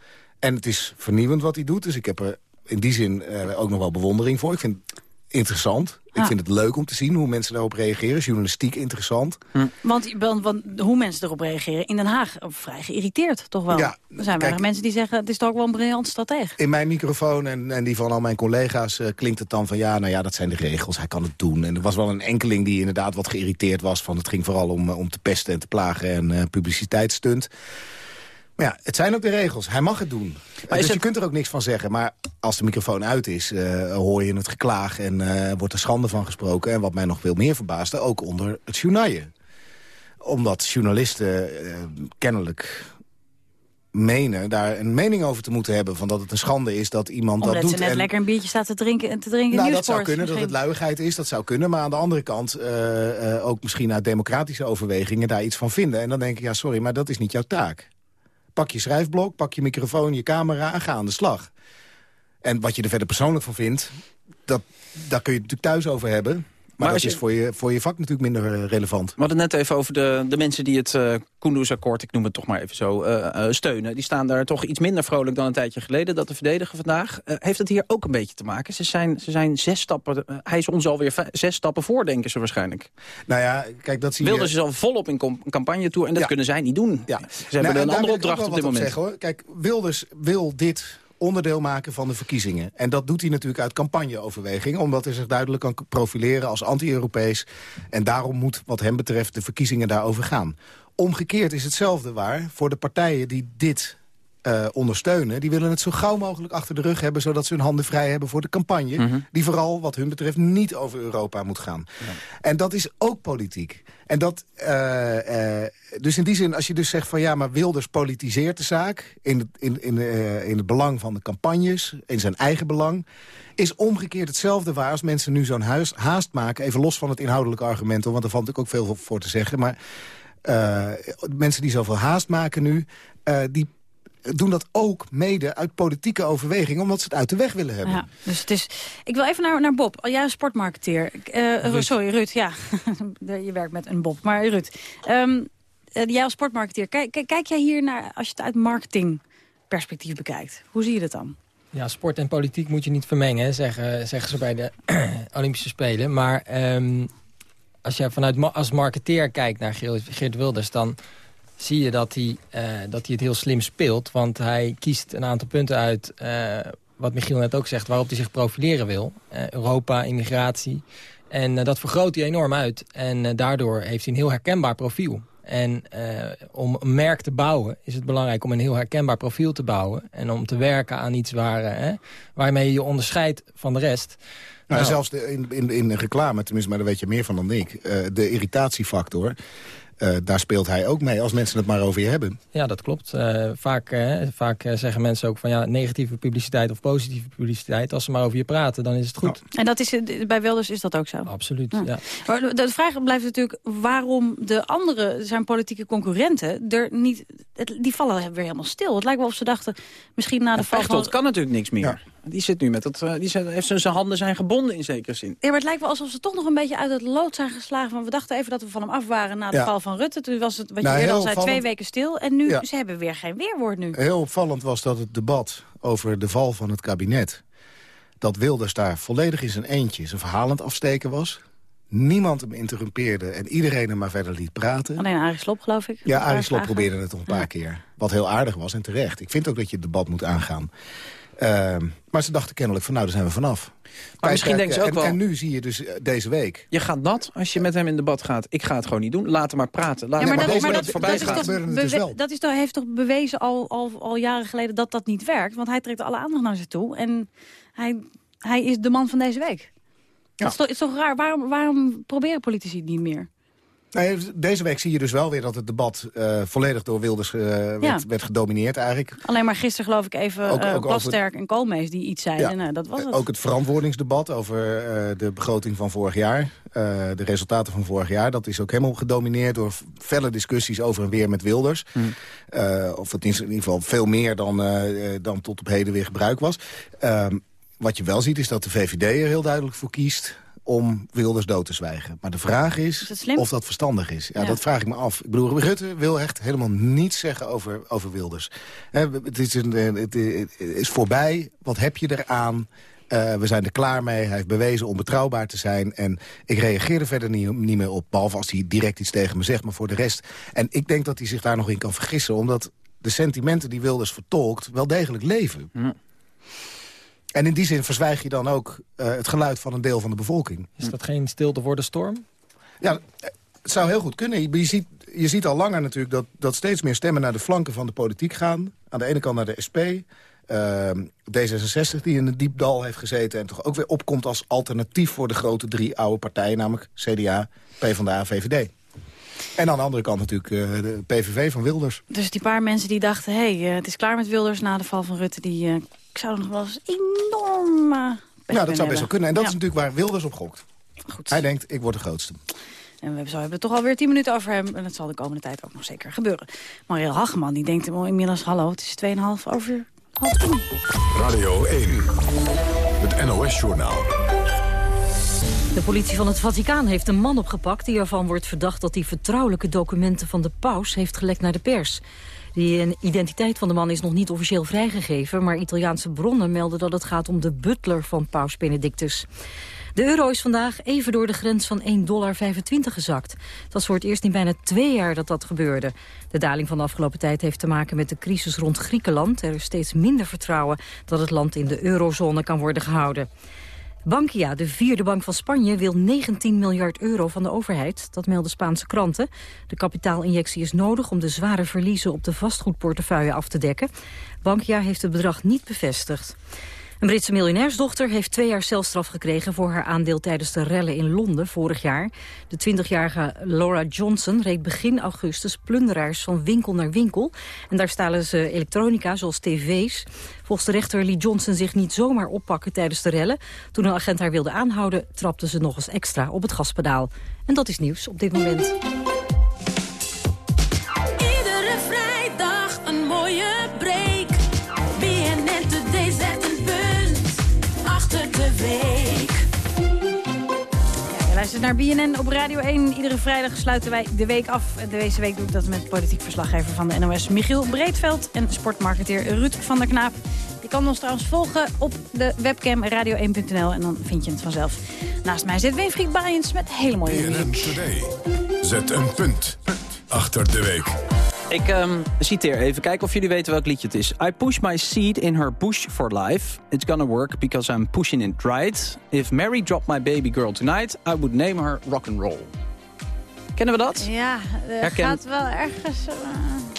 En het is vernieuwend wat hij doet. Dus ik heb er in die zin eh, ook nog wel bewondering voor. Ik vind het interessant. Ik vind het leuk om te zien hoe mensen daarop reageren. Journalistiek interessant. Want, want, want hoe mensen erop reageren in Den Haag, oh, vrij geïrriteerd toch wel. Ja, er zijn kijk- mensen die zeggen, het is toch ook wel een briljant strateeg. In mijn microfoon en, en die van al mijn collega's eh, klinkt het dan van... ja, nou ja, dat zijn de regels, hij kan het doen. En er was wel een enkeling die inderdaad wat geïrriteerd was... van het ging vooral om, eh, om te pesten en te plagen en eh publiciteitsstunt. Maar ja, het zijn ook de regels. Hij mag het doen. Maar dus je kunt er ook niks van zeggen. Maar als de microfoon uit is, eh, hoor je het geklaag... en eh, wordt er schande van gesproken. En wat mij nog veel meer verbaasde, ook onder het journaille. Omdat journalisten eh, kennelijk menen daar een mening over te moeten hebben... van dat het een schande is dat iemand Omdat dat doet. ze net En- lekker een biertje staat te drinken en te drinken in nou, dat zou kunnen, dat het luiigheid is, dat zou kunnen. Maar aan de andere kant ook misschien uit democratische overwegingen daar iets van vinden. En dan denk ik, ja, sorry, maar dat is niet jouw taak. Pak je schrijfblok, pak je microfoon, je camera en ga aan de slag. En wat je er verder persoonlijk van vindt, dat, daar kun je het natuurlijk thuis over hebben. Maar, dat je- is voor je, voor je vak natuurlijk minder eh, relevant. We hadden het net even over de, de mensen die het uh, Kunduz-akkoord, ik noem het toch maar even zo, eh, eh, steunen. Die staan daar toch iets minder vrolijk dan een tijdje geleden, dat te verdedigen vandaag. Eh, heeft het hier ook een beetje te maken? Ze zijn, ze zijn zes stappen, eh, hij is ons alweer zes stappen voor, denken ze waarschijnlijk. Nou ja, kijk, dat zie Wilders je... is al volop in campagne toe en dat kunnen zij niet doen. Ja. Ze hebben Nou, en een andere opdracht op dit moment. Zeggen, hoor. Kijk, Wilders wil dit onderdeel maken van de verkiezingen. En dat doet hij natuurlijk uit campagneoverweging... omdat hij zich duidelijk kan profileren als anti-Europees. En daarom moet wat hem betreft de verkiezingen daarover gaan. Omgekeerd is hetzelfde waar voor de partijen die dit eh, ondersteunen. Die willen het zo gauw mogelijk achter de rug hebben... zodat ze hun handen vrij hebben voor de campagne... Mhm. die vooral wat hun betreft niet over Europa moet gaan. En dat is ook politiek. En dat, eh, eh, dus in die zin, als je dus zegt van ja, maar Wilders politiseert de zaak... in het, in, in, in het belang van de campagnes, in zijn eigen belang... is omgekeerd hetzelfde waar als mensen nu zo'n huis- haast maken... even los van het inhoudelijke argument, want daar valt natuurlijk ook veel voor te zeggen... maar mensen die zoveel haast maken nu, die doen dat ook mede uit politieke overweging... omdat ze het uit de weg willen hebben. Ja, dus het is... Ik wil even naar, naar Bob. Al jij een sportmarketeer. Eh, Ruud. Sorry, Ruud, ja. je werkt met een Bob. Maar Ruud, ehm, eh, jij als sportmarketeer, kijk, kijk, kijk jij hier naar... als je het uit marketingperspectief bekijkt, hoe zie je dat dan? Ja, sport en politiek moet je niet vermengen, hè, zeggen, zeggen ze bij de Olympische Spelen. Maar ehm, als je vanuit ma- als marketeer kijkt naar Geert, Geert Wilders... dan zie je dat hij, eh, dat hij het heel slim speelt. Want hij kiest een aantal punten uit, eh, wat Michiel net ook zegt... waarop hij zich profileren wil. Eh, Europa, immigratie. En dat vergroot hij enorm uit. En daardoor heeft hij een heel herkenbaar profiel. En om een merk te bouwen is het belangrijk om een heel herkenbaar profiel te bouwen. En om te werken aan iets waar, hè, waarmee je je onderscheidt van de rest. Nou, Nou, zelfs de, in, in, in reclame, tenminste, maar daar weet je meer van dan ik. de irritatiefactor, eh, daar speelt hij ook mee als mensen het maar over je hebben. Ja, dat klopt. Eh, vaak eh, vaak zeggen mensen ook van ja, negatieve publiciteit of positieve publiciteit. Als ze maar over je praten, dan is het goed. En dat is, bij Wilders is dat ook zo? Absoluut, ja. Maar de- vraag blijft natuurlijk waarom de andere, zijn politieke concurrenten, er niet, het- die vallen weer helemaal stil. Het lijkt wel of ze dachten, misschien na de val van... Pechtold kan natuurlijk niks meer. Die zit nu met dat, eh, die zit, heeft zijn, zijn handen zijn gebonden in zekere zin. Ja, maar het lijkt wel alsof ze toch nog een beetje uit het lood zijn geslagen. Van, we dachten even dat we van hem af waren na de Ja. val van Rutte. Toen was het, wat je Nou, eerder al zei, twee weken stil. En nu, Ja. ze hebben weer geen weerwoord nu. Heel opvallend was dat het debat over de val van het kabinet... dat Wilders daar volledig in zijn eentje zijn verhaal aan het afsteken was. Niemand hem interrumpeerde en iedereen hem maar verder liet praten. Alleen Arie Slob, geloof ik. Ja, Arie Slob probeerde het nog een paar keer. Wat heel aardig was en terecht. Ik vind ook dat je het debat moet aangaan. Ehm, maar ze dachten kennelijk van nou, daar zijn we vanaf. Maar misschien denken ze ook en, wel- En nu zie je dus eh, deze week... Je gaat nat als je met hem in debat gaat. Ik ga het gewoon niet doen. Laat hem maar praten. Laat Ja, maar, maar, dat, maar het dat, voorbij dat, is gaan. toch bewe- dat is toch, heeft toch bewezen al, al, al jaren geleden dat dat niet werkt. Want hij trekt alle aandacht naar zich toe. En hij, hij is de man van deze week. Het is toch, is toch raar? Waarom, waarom proberen politici het niet meer? Nee, deze week zie je dus wel weer dat het debat eh, volledig door Wilders eh, werd, werd gedomineerd eigenlijk. Alleen maar gisteren geloof ik even Ook- Plasterk en Koolmees die iets zeiden. Ja. Nou, dat was het. Ook het verantwoordingsdebat over de begroting van vorig jaar. de resultaten van vorig jaar. Dat is ook helemaal gedomineerd door felle discussies over en weer met Wilders. Eh, of het is in ieder geval veel meer dan, dan tot op heden weer gebruik was. Ehm, wat je wel ziet is dat de VVD er heel duidelijk voor kiest om Wilders dood te zwijgen. Maar de vraag is, dat of dat verstandig is. Ja, Ja. dat vraag ik me af. Ik bedoel, Rutte wil echt helemaal niets zeggen over, over Wilders. Hè, het, is een, eh, het is voorbij. Wat heb je eraan? Eh, we zijn er klaar mee. Hij heeft bewezen om betrouwbaar te zijn. En ik reageer er verder niet, niet meer op. Behalve als hij direct iets tegen me zegt. Maar voor de rest... En ik denk dat hij zich daar nog in kan vergissen. Omdat de sentimenten die Wilders vertolkt wel degelijk leven. En in die zin verzwijg je dan ook eh, het geluid van een deel van de bevolking. Is dat geen stilte voor de storm? Ja, eh, het zou heel goed kunnen. Je ziet, je ziet al langer natuurlijk dat, dat steeds meer stemmen naar de flanken van de politiek gaan. Aan de ene kant naar de SP. ehm, D66 die in het diep dal heeft gezeten... en toch ook weer opkomt als alternatief voor de grote drie oude partijen... namelijk CDA, PvdA en VVD. En aan de andere kant natuurlijk eh, de PVV van Wilders. Dus die paar mensen die dachten, hé, hey, eh, het is klaar met Wilders na de val van Rutte. Die, eh, ik zou nog wel eens enorm Ja, dat zou best wel kunnen. En dat Ja. is natuurlijk waar Wilders op gokt. Goed. Hij denkt, ik word de grootste. En we hebben- zo hebben we toch alweer tien minuten over hem. En dat zal de komende tijd ook nog zeker gebeuren. Marielle Hageman die denkt oh, inmiddels, hallo, het is 2,5 over half tien. Radio 1. Het NOS-journaal. De politie van het Vaticaan heeft een man opgepakt... die ervan wordt verdacht dat hij vertrouwelijke documenten van de paus heeft gelekt naar de pers. De identiteit van de man is nog niet officieel vrijgegeven... maar Italiaanse bronnen melden dat het gaat om de butler van paus Benedictus. De euro is vandaag even door de grens van 1,25 dollar gezakt. Het was voor het eerst in bijna twee jaar dat dat gebeurde. De daling van de afgelopen tijd heeft te maken met de crisis rond Griekenland. Er is steeds minder vertrouwen dat het land in de eurozone kan worden gehouden. Bankia, de vierde bank van Spanje, wil 19 miljard euro van de overheid. Dat melden Spaanse kranten. De kapitaalinjectie is nodig om de zware verliezen op de vastgoedportefeuille af te dekken. Bankia heeft het bedrag niet bevestigd. Een Britse miljonairsdochter heeft twee jaar celstraf gekregen... voor haar aandeel tijdens de rellen in Londen vorig jaar. De 20-jarige Laura Johnson reed begin augustus plunderaars van winkel naar winkel. En daar stalen ze elektronica, zoals tv's. Volgens de rechter liet Johnson zich niet zomaar oppakken tijdens de rellen. Toen een agent haar wilde aanhouden, trapte ze nog eens extra op het gaspedaal. En dat is nieuws op dit moment. Luistert naar BNN op Radio 1. Iedere vrijdag sluiten wij de week af. En Deze week doe ik dat met politiek verslaggever van de NOS Michiel Breedveld... en sportmarketeer Ruud van der Knaap. Je kan ons trouwens volgen op de webcam radio1.nl en dan vind je het vanzelf. Naast mij zit Winfried Baaiens met hele mooie BNN muziek. Today. Zet een punt achter de week. Ik ehm, citeer even, kijken of jullie weten welk liedje het is. I push my seed in her bush for life. It's gonna work because I'm pushing it right. If Mary dropped my baby girl tonight, I would name her rock and roll. Kennen we dat? Ja, er Herken- gaat wel ergens... eh,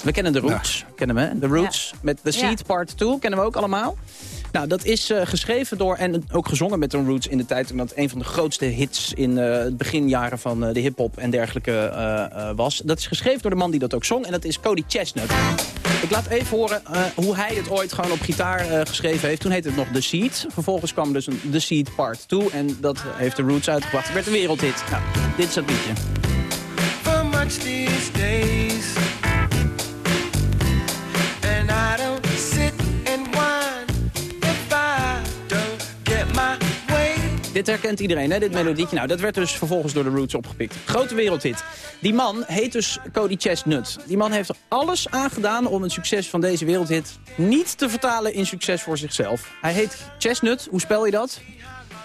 We kennen de Roots, kennen we, de Roots met The Seed Ja. Part 2, kennen we ook allemaal. Nou, dat is eh, geschreven door en ook gezongen met de Roots in de tijd... toen dat een van de grootste hits in eh, het beginjaren van eh, de hip-hop en dergelijke was. Dat is geschreven door de man die dat ook zong en dat is Cody Chestnut. Ik laat even horen hoe hij het ooit gewoon op gitaar geschreven heeft. Toen heette het nog The Seed. Vervolgens kwam dus een The Seed Part 2 en dat heeft de Roots uitgebracht. Het werd een wereldhit. Nou, dit is het liedje. for much these days. Dit herkent iedereen, hè, dit melodietje. Nou, dat werd dus vervolgens door de Roots opgepikt. Grote wereldhit. Die man heet dus Cody Chestnut. Die man heeft er alles aan gedaan om het succes van deze wereldhit... niet te vertalen in succes voor zichzelf. Hij heet Chestnut. Hoe spel je dat?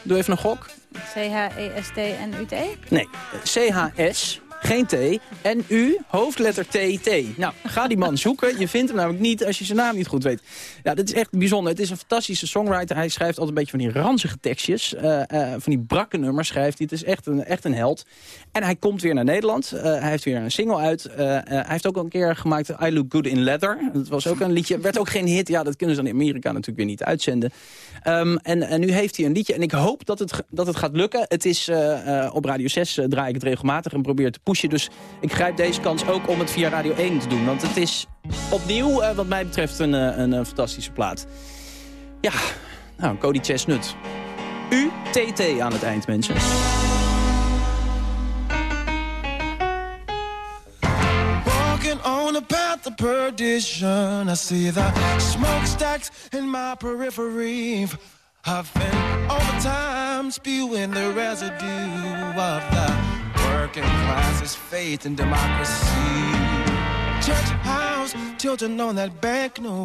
Doe even een gok. C-H-E-S-T-N-U-T? Nee, C-H-S, geen T, en U, hoofdletter T-T. Nou, ga die man zoeken. Je vindt hem namelijk niet als je zijn naam niet goed weet. Ja, dat is echt bijzonder. Het is een fantastische songwriter. Hij schrijft altijd een beetje van die ranzige tekstjes. eh, eh, van die brakke nummers schrijft hij. Het is echt een, echt een held. En hij komt weer naar Nederland. Eh, hij heeft weer een single uit. Hij heeft ook een keer gemaakt I Look Good in Leather. Dat was ook een liedje. Werd ook geen hit. Ja, dat kunnen ze dan in Amerika natuurlijk weer niet uitzenden. Ehm, en, en nu heeft hij een liedje. En ik hoop dat het, dat het gaat lukken. Het is op Radio 6 eh, draai ik het regelmatig en probeer te Dus ik grijp deze kans ook om het via Radio 1 te doen. Want het is opnieuw, eh, wat mij betreft, een, eh, een, eh, fantastische plaat. Ja, nou, Cody Chestnut. U-T-T aan het eind, mensen. On a path of perdition. I see the smokestacks in my periphery. I've been overtime spewing the residue of the working class's faith in democracy. Church house, children on that bank no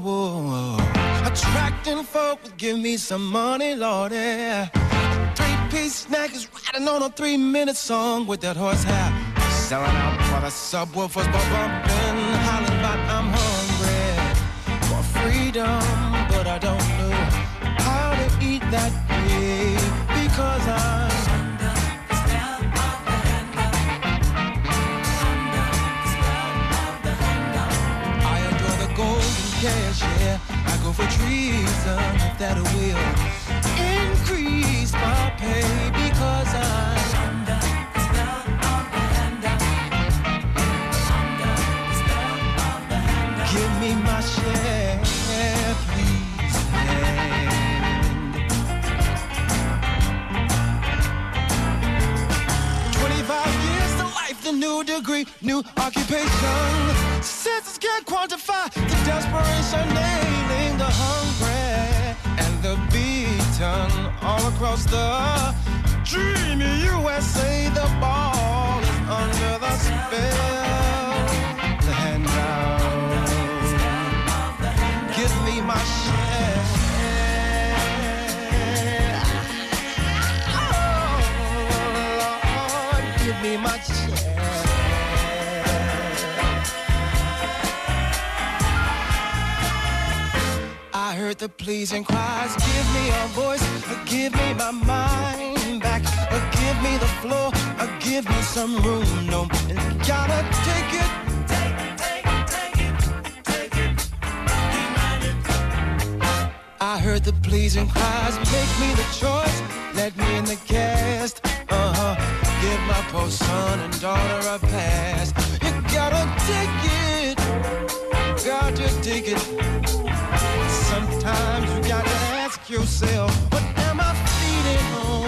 Attracting folk with give me some money, Lordy. Three-piece snack is riding on a three-minute song with that horse horsehair. Selling out for the subwoofers, but bumping, hollering about I'm hungry for freedom, but I don't know how to eat that way because I cash, yeah. I go for treason if that will increase my pay because handover Give me my share, please. Twenty-five years to life, the new degree, new occupation. Can't quantify the desperation, nailing the hungry and the beaten all across the dreamy USA. The ball is under the spell. The handout. Heard the pleasing cries. Give me a voice, give me my mind back. Give me the floor, give me some room. No, gotta take it. Take, it, take, it, take it, it, it. I heard the pleasing cries. Make me the choice. Let me in the cast. Uh huh. Give my poor son and daughter a pass. You gotta take it. Gotta take it. Sometimes you gotta ask yourself, what am I feeding on?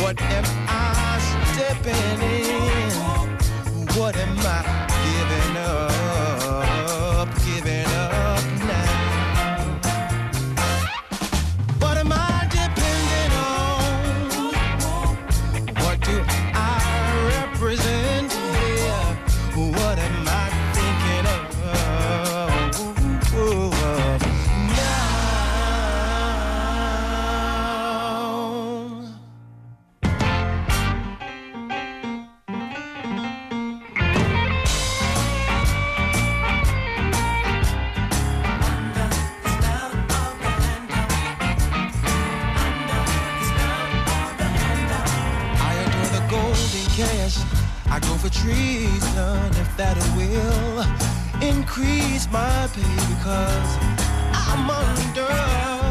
What am I stepping in? What am I cash. I go for treason if that it will increase my pay because I'm under.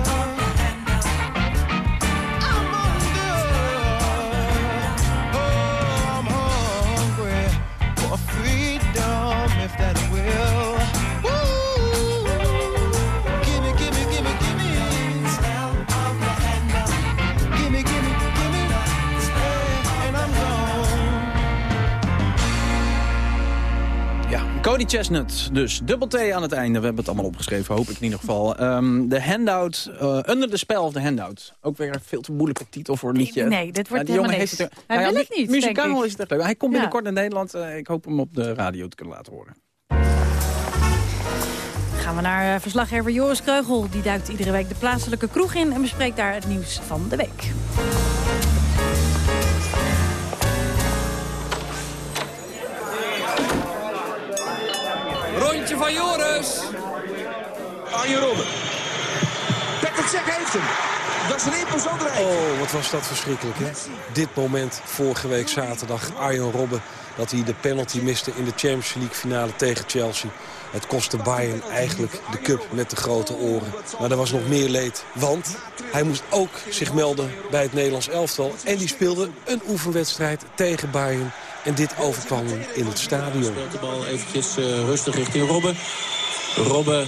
Cody Chestnut, dus dubbel T aan het einde. We hebben het allemaal opgeschreven, hoop ik in ieder geval. Ehm, de handout, eh, Under the Spell of the Handout. Ook weer een veel te moeilijke titel voor een liedje. Nee, dit wordt jongen helemaal niks. Hij Nou ja, wil het niet, Muzikaal is het echt leuk. Hij komt Ja. binnenkort naar Nederland. Eh, ik hoop hem op de radio te kunnen laten horen. Gaan we naar eh, verslaggever Joris Kreugel. Die duikt iedere week de plaatselijke kroeg in... en bespreekt daar het nieuws van de week. Rondje van Joris. Arjen Robben. Patrick Cech heeft hem. Dat is een imposant Oh, wat was dat verschrikkelijk, hè? Dit moment, vorige week zaterdag, Arjen Robben... dat hij de penalty miste in de Champions League finale tegen Chelsea. Het kostte Bayern eigenlijk de cup met de grote oren. Maar er was nog meer leed, want hij moest ook zich melden bij het Nederlands elftal. En die speelde een oefenwedstrijd tegen Bayern. En dit overkwam hem in het stadion. Speelt de bal eventjes eh, rustig richting Robben. Robben,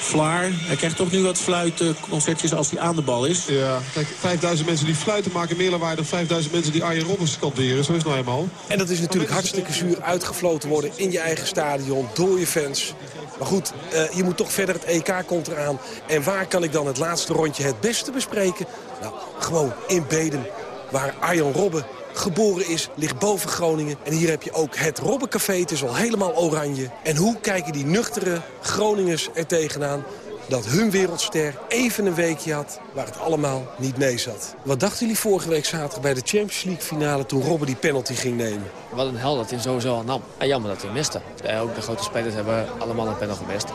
Vlaar. Hij krijgt toch nu wat fluitconcertjes als hij aan de bal is. Ja, kijk, 5000 mensen die fluiten maken meer lawaai dan 5000 mensen die Arjen Robben scanderen. Zo is het nou eenmaal. En dat is natuurlijk hartstikke zuur uitgefloten worden in je eigen stadion, door je fans. Maar goed, eh, je moet toch verder, het EK komt eraan. En waar kan ik dan het laatste rondje het beste bespreken? Nou, gewoon in Bedum, waar Arjan Robben geboren is, ligt boven Groningen. En hier heb je ook het Robbencafé, het is al helemaal oranje. En hoe kijken die nuchtere Groningers er tegenaan dat hun wereldster even een weekje had waar het allemaal niet mee zat. Wat dachten jullie vorige week zaterdag bij de Champions League finale toen Robben die penalty ging nemen? Wat een hel dat hij sowieso al nam. En jammer dat hij hem miste. Eh, ook de grote spelers hebben allemaal een panel gemist.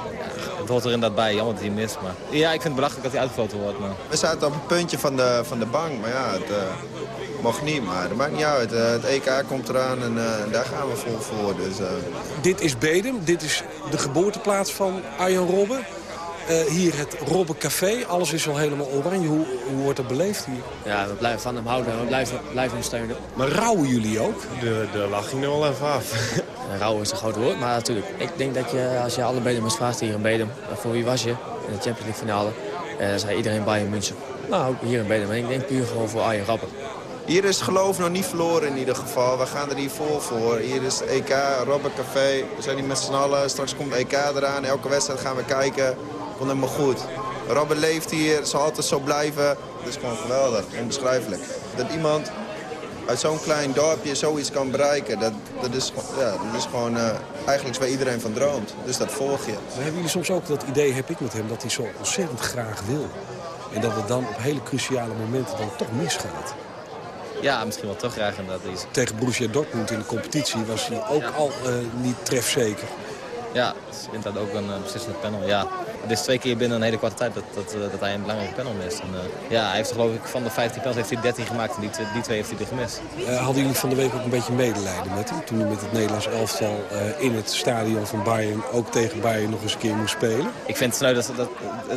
Het hoort er inderdaad bij, jammer dat hij mist. Maar... Ja, ik vind het belachelijk dat hij uitgefloten wordt. Maar... We zaten op het puntje van de, van de bank, maar ja, het eh, mocht niet. Maar dat maakt niet uit. Eh, het EK komt eraan en eh, daar gaan we vol voor. Dus, eh, Dit is Bedum, dit is de geboorteplaats van Arjan Robben. Eh, hier het Robben Café, alles is al helemaal oranje. Hoe, hoe wordt dat beleefd hier? Ja, we blijven van hem houden en we blijven, blijven hem steunen. Maar rouwen jullie ook? De, de lach ging er wel even af. rouwen is een groot woord, maar natuurlijk. Ik denk dat je, als je alle Bedemers vraagt hier in Bedum... eh, voor wie was je in de Champions League finale... eh, dan zei iedereen Bayern München. Nou, ook hier in Bedum. En ik denk puur gewoon voor Arjen Rapper. Hier is geloof nog niet verloren in ieder geval. We gaan er hier vol voor. Hier is EK, Robbencafé. We zijn hier met z'n allen. Straks komt EK eraan. Elke wedstrijd gaan we kijken. Komt helemaal goed. Robben leeft hier, zal altijd zo blijven. Het is gewoon geweldig, onbeschrijfelijk. Dat iemand uit zo'n klein dorpje zoiets kan bereiken, dat, dat, is, ja, dat is gewoon eh, eigenlijk waar iedereen van droomt. Dus dat volg je. Maar hebben jullie soms ook dat idee, heb ik met hem, dat hij zo ontzettend graag wil? En dat het dan op hele cruciale momenten dan toch misgaat? Ja, misschien wel te graag inderdaad. Iets. Tegen Borussia Dortmund in de competitie was hij ook al eh, niet trefzeker. Ja, het is inderdaad ook een uh, beslissende panel. Ja, het is twee keer binnen een hele korte tijd dat, dat, eh, dat hij een belangrijke panel mist. En, eh, ja, hij heeft geloof ik van de 15 panels heeft hij 13 gemaakt en die, twee- die twee heeft hij er gemist. Eh, hadden jullie van de week ook een beetje medelijden met hem? Toen hij met het Nederlands elftal eh, in het stadion van Bayern... ook tegen Bayern nog eens een keer moest spelen. Ik vind het sneu dat, dat,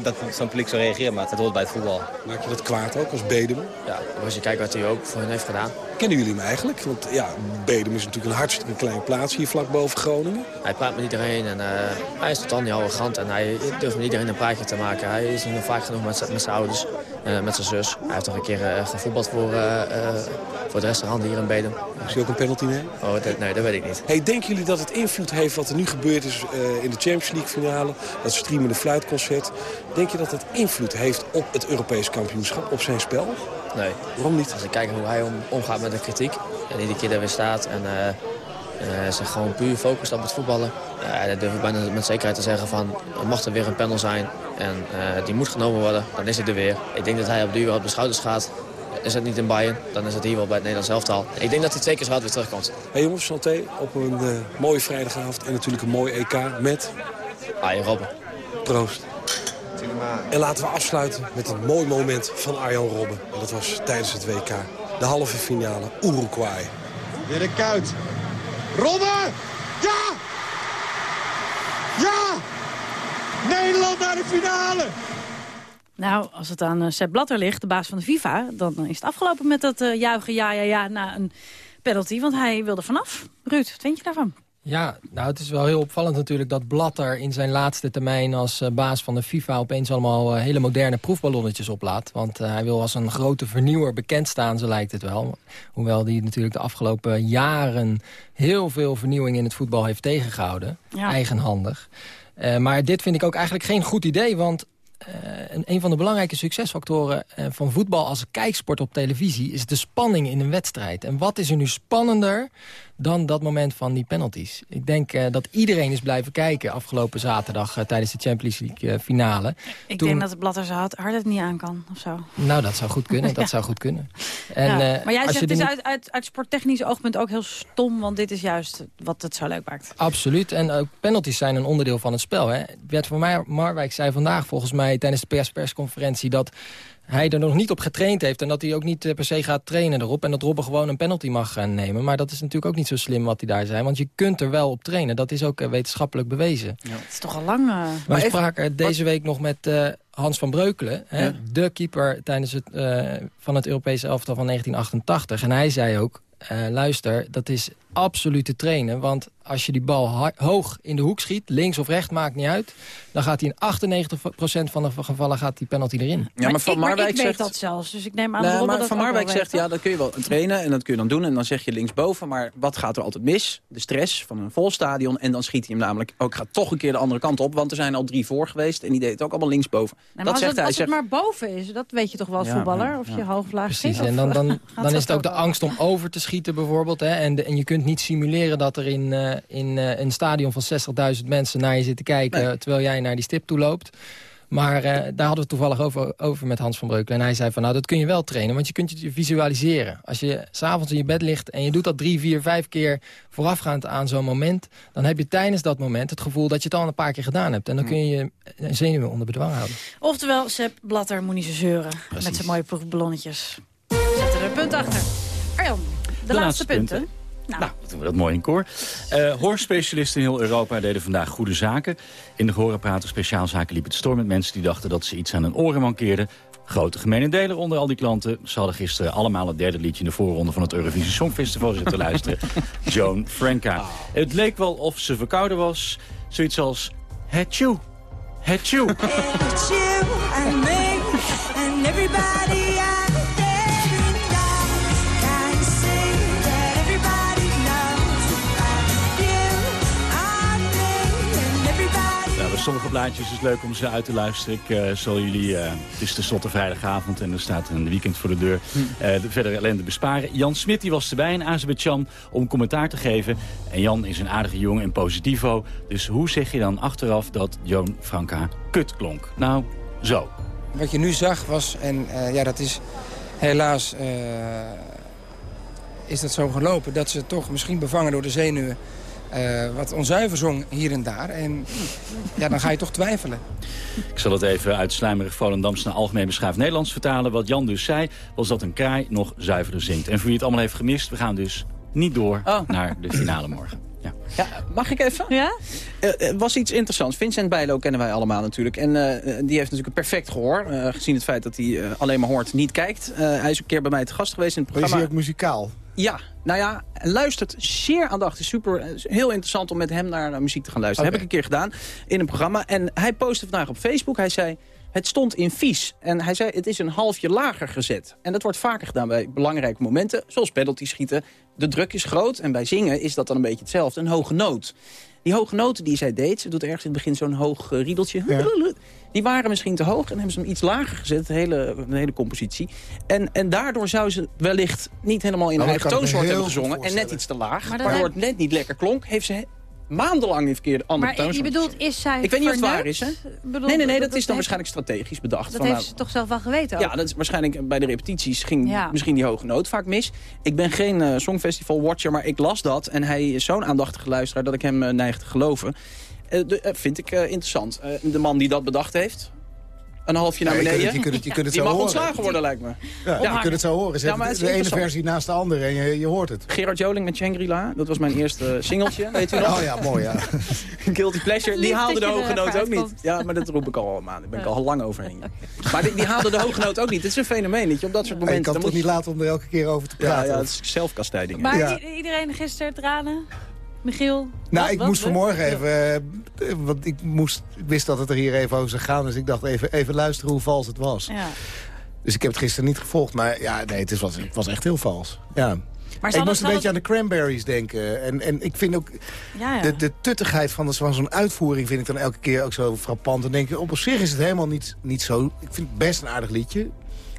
dat zo'n publiek zo reageert, maar het hoort bij het voetbal. Maak je dat kwaad ook als Bedem? Ja, als je kijkt wat hij ook voor hen heeft gedaan. Kennen jullie hem eigenlijk? Want ja, Bedem is natuurlijk een hartstikke klein plaats hier vlak boven Groningen. Hij praat met iedereen en eh, hij is totaal niet arrogant. En hij durft met iedereen een praatje te maken. Hij is nog vaak genoeg met, zijn ouders en met zijn zus. Hij heeft toch een keer eh, gevoetbald voor, eh, voor het restaurant hier in Bedum. Is hij ook een penalty nemen? Oh, dat, nee, dat weet ik niet. Hey, denken jullie dat het invloed heeft wat er nu gebeurd is in de Champions League finale? Dat streamende fluitconcert. Denk je dat het invloed heeft op het Europees kampioenschap, op zijn spel? Nee. Waarom niet? Als ik kijk hoe hij om, omgaat met de kritiek en iedere keer daar weer staat en eh, eh, zich gewoon puur focust op het voetballen. Ja, dan durf ik bijna met zekerheid te zeggen van, mocht er weer een panel zijn en eh, die moet genomen worden, dan is het er weer. Ik denk dat hij op duur op de schouders gaat. Is het niet in Bayern, dan is het hier wel bij het Nederlands elftal. Ik denk dat hij twee keer zo hard weer terugkomt. Hey jongens, santé op een eh, mooie vrijdagavond en natuurlijk een mooi EK met... Arjen Robben. Proost. En laten we afsluiten met een mooi moment van Arjan Robben. En dat was tijdens het WK. De halve finale Uruguay. Weer de kuit. Robben! Ja! Ja! Nederland naar de finale! Nou, als het aan uh, Sepp Blatter ligt, de baas van de FIFA... dan is het afgelopen met dat uh, juichen ja, ja, ja na een penalty. Want hij wilde vanaf. Ruud, wat vind je daarvan? Ja, nou het is wel heel opvallend natuurlijk dat Blatter in zijn laatste termijn als uh, baas van de FIFA opeens allemaal uh, hele moderne proefballonnetjes oplaat. Want uh, hij wil als een grote vernieuwer bekend staan, zo lijkt het wel. Hoewel hij natuurlijk de afgelopen jaren heel veel vernieuwing in het voetbal heeft tegengehouden. Ja. Eigenhandig. maar dit vind ik ook eigenlijk geen goed idee, want uh, een van de belangrijke succesfactoren uh, van voetbal als kijksport op televisie... is de spanning in een wedstrijd. En wat is er nu spannender dan dat moment van die penalties? Ik denk uh, dat iedereen is blijven kijken afgelopen zaterdag... tijdens de Champions League finale. Ik Toen... denk dat het Blatter zijn hart het niet aan kan, of zo. Nou, dat zou goed kunnen, dat zou goed kunnen. En, ja. maar jij zegt het is uit, uit, uit sporttechnisch oogpunt ook heel stom... want dit is juist wat het zo leuk maakt. Absoluut, en ook penalties zijn een onderdeel van het spel. Hè. Bert van Mar Marwijk zei vandaag volgens mij tijdens de pers persconferentie... dat hij er nog niet op getraind heeft... en dat hij ook niet per se gaat trainen erop... en dat Robben gewoon een penalty mag gaan nemen. Maar dat is natuurlijk ook niet zo slim wat hij daar zei. Want je kunt er wel op trainen. Dat is ook wetenschappelijk bewezen. Ja. Het is toch al lang... Uh... We spraken deze week nog met uh, Hans van Breukelen. Hè, ja. De keeper tijdens het, uh, van het Europese elftal van 1988. En hij zei ook... luister, dat is absoluut te trainen. Want als je die bal hoog in de hoek schiet, links of rechts, maakt niet uit... dan gaat hij in 98% van de gevallen gaat die penalty erin. Ja, maar Van ik, Marwijk ik weet zegt... dat zelfs, dus ik neem aan nee, maar dat Van Marwijk zegt, ja, dat kun je wel trainen en dat kun je dan doen. En dan zeg je linksboven, maar wat gaat er altijd mis? De stress van een vol stadion. En dan schiet hij hem namelijk ook gaat toch een keer de andere kant op. Want er zijn al drie voor geweest en die deed het ook allemaal linksboven. Nee, dat zegt het, hij. Als zegt, het maar boven is, dat weet je toch wel als Ja, voetballer? ja, of ja. je hoog of laag Precies, en dan, dan, dan is het ook de angst om over te schieten bijvoorbeeld. Hè, en, de, en je kunt niet simuleren dat er in, uh, in uh, een stadion van 60.000 mensen naar je zitten kijken... Nee. terwijl jij naar die stip toe loopt. Maar uh, daar hadden we het toevallig over, over met Hans van Breukelen. En hij zei van, nou, dat kun je wel trainen, want je kunt het je visualiseren. Als je s'avonds in je bed ligt en je doet dat drie, vier, vijf keer voorafgaand aan zo'n moment... dan heb je tijdens dat moment het gevoel dat je het al een paar keer gedaan hebt. En dan kun je je zenuwen onder bedwang houden. Oftewel, Sepp Blatter moet niet zo zeuren Precies. met zijn mooie proefballonnetjes. Zet er een punt achter. Arjan, de, De laatste, laatste punten. punten. Nou, Nou, doen we dat mooi in koor. Uh, hoorspecialisten in heel Europa deden vandaag goede zaken. In de gehoorapparaten speciaalzaken liep het storm met mensen die dachten dat ze iets aan hun oren mankeerden. Grote gemene deler onder al die klanten. Ze hadden gisteren allemaal het derde liedje in de voorronde van het Eurovisie Songfestival zitten luisteren. Joan Franca. Het leek wel of ze verkouden was. Zoiets als Hatchoe. Hatchoe. It's you and me and everybody out sommige blaadjes is leuk om ze uit te luisteren. Ik eh, zal jullie, eh, het is tenslotte vrijdagavond en er staat een weekend voor de deur, eh, de verdere ellende besparen. Jan Smit die was erbij in Azerbeidzjan om commentaar te geven. En Jan is een aardige jongen en positivo. Dus hoe zeg je dan achteraf dat Joan Franca kut klonk? Nou, zo. Wat je nu zag was, en uh, ja, dat is helaas uh, is dat zo gelopen... dat ze toch misschien bevangen door de zenuwen uh, wat onzuiver zong hier en daar. En ja, dan ga je toch twijfelen. Ik zal het even uit slijmerig Volendams naar algemeen beschaafd Nederlands vertalen. Wat Jan dus zei, was dat een kraai nog zuiverder zingt. En voor wie het allemaal heeft gemist, we gaan dus niet door Oh. naar de finale morgen. Ja. Ja, mag ik even? Ja? Uh, was iets interessants. Vincent Bijlo kennen wij allemaal natuurlijk. En uh, die heeft natuurlijk een perfect gehoor. Uh, gezien het feit dat hij alleen maar hoort, niet kijkt. hij is een keer bij mij te gast geweest in het Maar is programma. hij ook muzikaal? Ja, nou ja, luistert zeer aandachtig. Super, heel interessant om met hem naar muziek te gaan luisteren. Heb ik een keer gedaan in een programma. En hij postte vandaag op Facebook. Hij zei, het stond in vies. En hij zei, het is een halfje lager gezet. En dat wordt vaker gedaan bij belangrijke momenten. Zoals penalty schieten. De druk is groot. En bij zingen is dat dan een beetje hetzelfde. Een hoge noot. Die hoge noten die zij deed, ze doet ergens in het begin zo'n hoog uh, riedeltje. Die waren misschien te hoog en hebben ze hem iets lager gezet, de hele, de hele compositie. En, en daardoor zou ze wellicht niet helemaal in de dat eigen toonsoort hebben gezongen. En net iets te laag, waardoor het net niet lekker klonk. Heeft ze maandenlang die verkeerde andere Maar je bedoelt, is zij Ik weet niet of het waar is, hè? Bedoel, nee, nee, nee, dat, dat is dan waarschijnlijk strategisch bedacht. Dat Van, heeft nou, ze toch zelf wel geweten ook? ja, dat is waarschijnlijk bij de repetities ging Ja. misschien die hoge noot vaak mis. Ik ben geen eh, songfestival-watcher, maar ik las dat. En hij is zo'n aandachtige luisteraar dat ik hem eh, neig te geloven. De- eh, vind ik interessant. De man die dat bedacht heeft, een halfje naar Ja, je beneden. kunt het- je kunt het- je kunt het Die zo mag horen. ontslagen worden, lijkt me. Ja, je kunt het zo horen. Zet Ja, het de ene versie naast de andere en je, je hoort het. Gerard Joling met Shangri-La, dat was mijn eerste singeltje, weet u nog? Oh ja, mooi ja. Guilty Pleasure, die haalde de hoge noot ook niet. Ja, maar dat roep ik al maanden. Daar ben ik al lang overheen. Maar die, die haalde de hoge noot ook niet. Het is een fenomeen, weet je, op dat soort momenten. kan dan toch moet niet laten om er elke keer over te Ja, praten? ja, het is zelfkastijding. Maar Ja. iedereen gisteren tranen? Michiel? Nou, Wat, ik wat, moest wat? vanmorgen even... eh, want ik, moest, ik wist dat het er hier even over zou gaan. Dus ik dacht even, even luisteren hoe vals het was. Ja. Dus ik heb het gisteren niet gevolgd. Maar ja, nee, het, is, was, het was echt heel vals. Ja. Maar ik moest een beetje aan de cranberries denken. En, en ik vind ook... Ja, ja. De, de tuttigheid van, van zo'n uitvoering vind ik dan elke keer ook zo frappant. En denk ik, op zich is het helemaal niet, niet zo... Ik vind het best een aardig liedje.